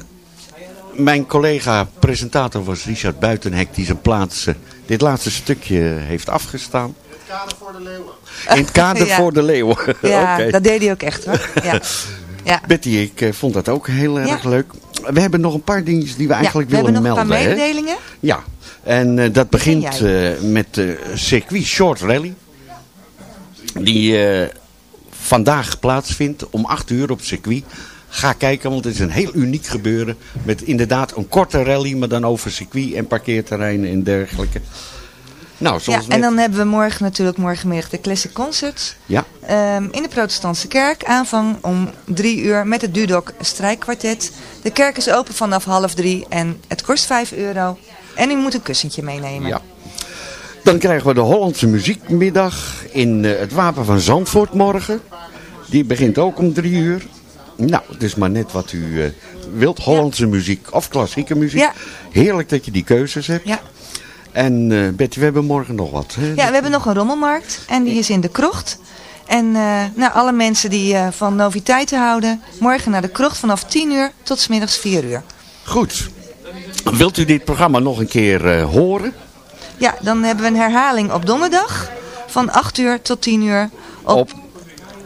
Speaker 4: Mijn collega presentator was Richard Buitenhek die zijn plaats eh, dit laatste stukje heeft afgestaan. In het kader
Speaker 6: Ja.
Speaker 4: voor de leeuwen.
Speaker 6: Ja, dat deed hij ook echt hoor. Ja. Ja.
Speaker 4: Betty, ik eh, vond dat ook heel erg
Speaker 6: Ja.
Speaker 4: leuk. We hebben nog een paar dingetjes die we eigenlijk
Speaker 6: ja, we
Speaker 4: willen
Speaker 6: hebben nog
Speaker 4: melden.
Speaker 6: een paar
Speaker 4: hè?
Speaker 6: mededelingen.
Speaker 4: Ja, en eh, dat
Speaker 6: Begin
Speaker 4: begint eh, met de circuit Short Rally. Die eh, vandaag plaatsvindt om 8 uur op het circuit. Ga kijken, want het is een heel uniek gebeuren. Met inderdaad een korte rally, maar dan over circuit en parkeerterreinen en dergelijke. Nou,
Speaker 6: Ja, en dan hebben we morgen natuurlijk morgenmiddag de Classic Concerts.
Speaker 4: Ja,
Speaker 6: Ehm, in de protestantse kerk. Aanvang om drie uur met het Dudok strijkkwartet. De kerk is open vanaf half drie en het kost vijf euro. En u moet een kussentje meenemen.
Speaker 4: ja. Dan krijgen we de Hollandse muziekmiddag in eh, het Wapen van Zandvoort morgen. Die begint ook om drie uur. Nou, het is maar net wat u eh, wilt. Hollandse muziek of klassieke muziek.
Speaker 6: Ja.
Speaker 4: Heerlijk dat je die keuzes hebt.
Speaker 6: Ja.
Speaker 4: En eh, Betty, we hebben morgen nog wat. Hè?
Speaker 6: Ja, we hebben nog een rommelmarkt en die is in de krocht. En eh nou, alle mensen die van noviteiten houden, morgen naar de krocht vanaf 10 uur tot 's middags 4 uur.
Speaker 4: Goed. Wilt u dit programma nog een keer horen?
Speaker 6: Ja, dan hebben we een herhaling op donderdag van 8 uur tot 10 uur op,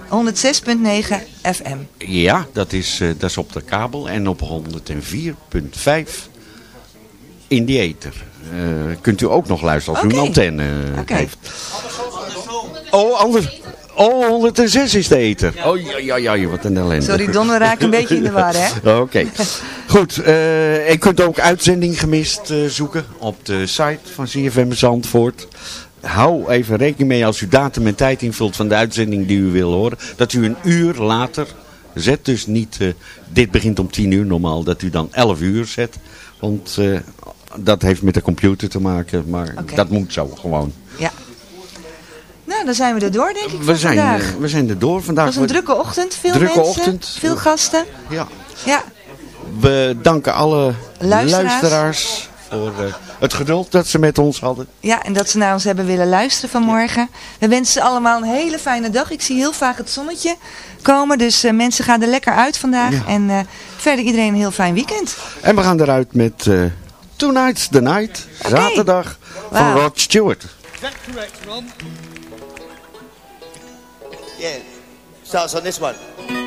Speaker 6: 106.9 FM.
Speaker 4: Ja, dat is, eh, dat is op de kabel en op 104.5 in die ether. Eh, kunt u ook nog luisteren als u een antenne eh,
Speaker 6: Oké.
Speaker 4: heeft. Oh, anders, oh, 106 is de ether. Oh, ja, ja, ja, wat een ellende.
Speaker 6: Sorry, Don, we raken een beetje in de war, hè?
Speaker 4: Oké. Goed, eh je kunt ook uitzending gemist eh, zoeken op de site van CFM Zandvoort. Hou even rekening mee als u datum en tijd invult van de uitzending die u wil horen. Dat u een uur later zet. Dus niet, eh, dit begint om 10 uur normaal, dat u dan 11 uur zet. Want eh, dat heeft met de computer te maken, maar dat moet zo gewoon.
Speaker 6: Ja. Nou, dan zijn we er door, denk ik,
Speaker 4: We zijn,
Speaker 6: vandaag.
Speaker 4: eh, we zijn er door vandaag.
Speaker 6: Het was een drukke ochtend, veel
Speaker 4: Drukke
Speaker 6: mensen,
Speaker 4: ochtend.
Speaker 6: veel gasten.
Speaker 4: Ja.
Speaker 6: Ja,
Speaker 4: We danken alle
Speaker 6: Luisteraars.
Speaker 4: luisteraars voor het geduld dat ze met ons hadden.
Speaker 6: ja, en dat ze naar ons hebben willen luisteren vanmorgen. We wensen ze allemaal een hele fijne dag. Ik zie heel vaak het zonnetje komen, dus eh, mensen gaan er lekker uit vandaag.
Speaker 4: Ja.
Speaker 6: En eh, verder iedereen een heel fijn weekend.
Speaker 4: En we gaan eruit met eh Tonight's the Night, zaterdag, van. Rod Stewart.
Speaker 11: that correct, Ron? Yeah. Starts on this one.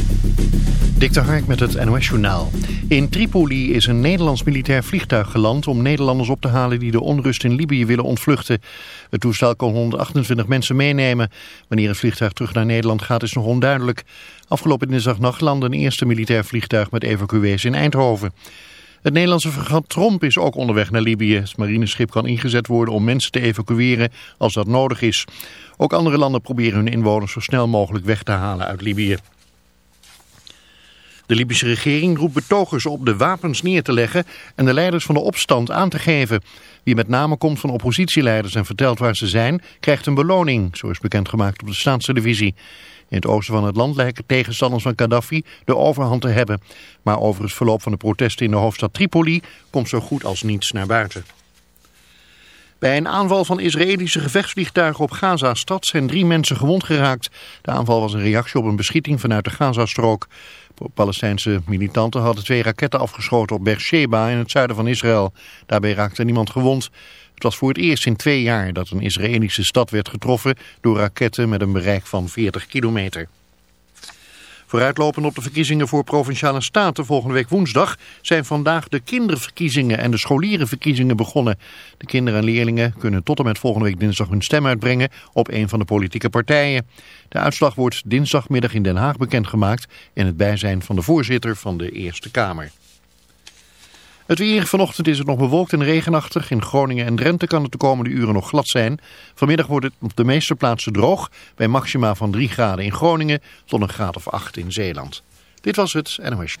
Speaker 1: Dik de Hark met het NOS-journaal. In Tripoli is een Nederlands militair vliegtuig geland om Nederlanders op te halen die de onrust in Libië willen ontvluchten. Het toestel kon 128 mensen meenemen. Wanneer het vliegtuig terug naar Nederland gaat is nog onduidelijk. Afgelopen dinsdagnacht landde een eerste militair vliegtuig met evacuees in Eindhoven. Het Nederlandse fregat Tromp is ook onderweg naar Libië. Het marineschip kan ingezet worden om mensen te evacueren als dat nodig is. Ook andere landen proberen hun inwoners zo snel mogelijk weg te halen uit Libië. De Libische regering roept betogers op de wapens neer te leggen en de leiders van de opstand aan te geven. Wie met name komt van oppositieleiders en vertelt waar ze zijn, krijgt een beloning, zo is bekendgemaakt op de staatstelevisie. In het oosten van het land lijken tegenstanders van Gaddafi de overhand te hebben. Maar over het verloop van de protesten in de hoofdstad Tripoli komt zo goed als niets naar buiten. Bij een aanval van Israëlische gevechtsvliegtuigen op Gaza-stad zijn drie mensen gewond geraakt. De aanval was een reactie op een beschieting vanuit de Gazastrook. Palestijnse militanten hadden twee raketten afgeschoten op Beersheba in het zuiden van Israël. Daarbij raakte niemand gewond. Het was voor het eerst in twee jaar dat een Israëlische stad werd getroffen door raketten met een bereik van 40 kilometer. Vooruitlopend op de verkiezingen voor Provinciale Staten volgende week woensdag zijn vandaag de kinderverkiezingen en de scholierenverkiezingen begonnen. De kinderen en leerlingen kunnen tot en met volgende week dinsdag hun stem uitbrengen op een van de politieke partijen. De uitslag wordt dinsdagmiddag in Den Haag bekendgemaakt in het bijzijn van de voorzitter van de Eerste Kamer. Het weer vanochtend is het nog bewolkt en regenachtig. In Groningen en Drenthe kan het de komende uren nog glad zijn. Vanmiddag wordt het op de meeste plaatsen droog. Bij maxima van 3 graden in Groningen tot een graad of 8 in Zeeland. Dit was het NOS.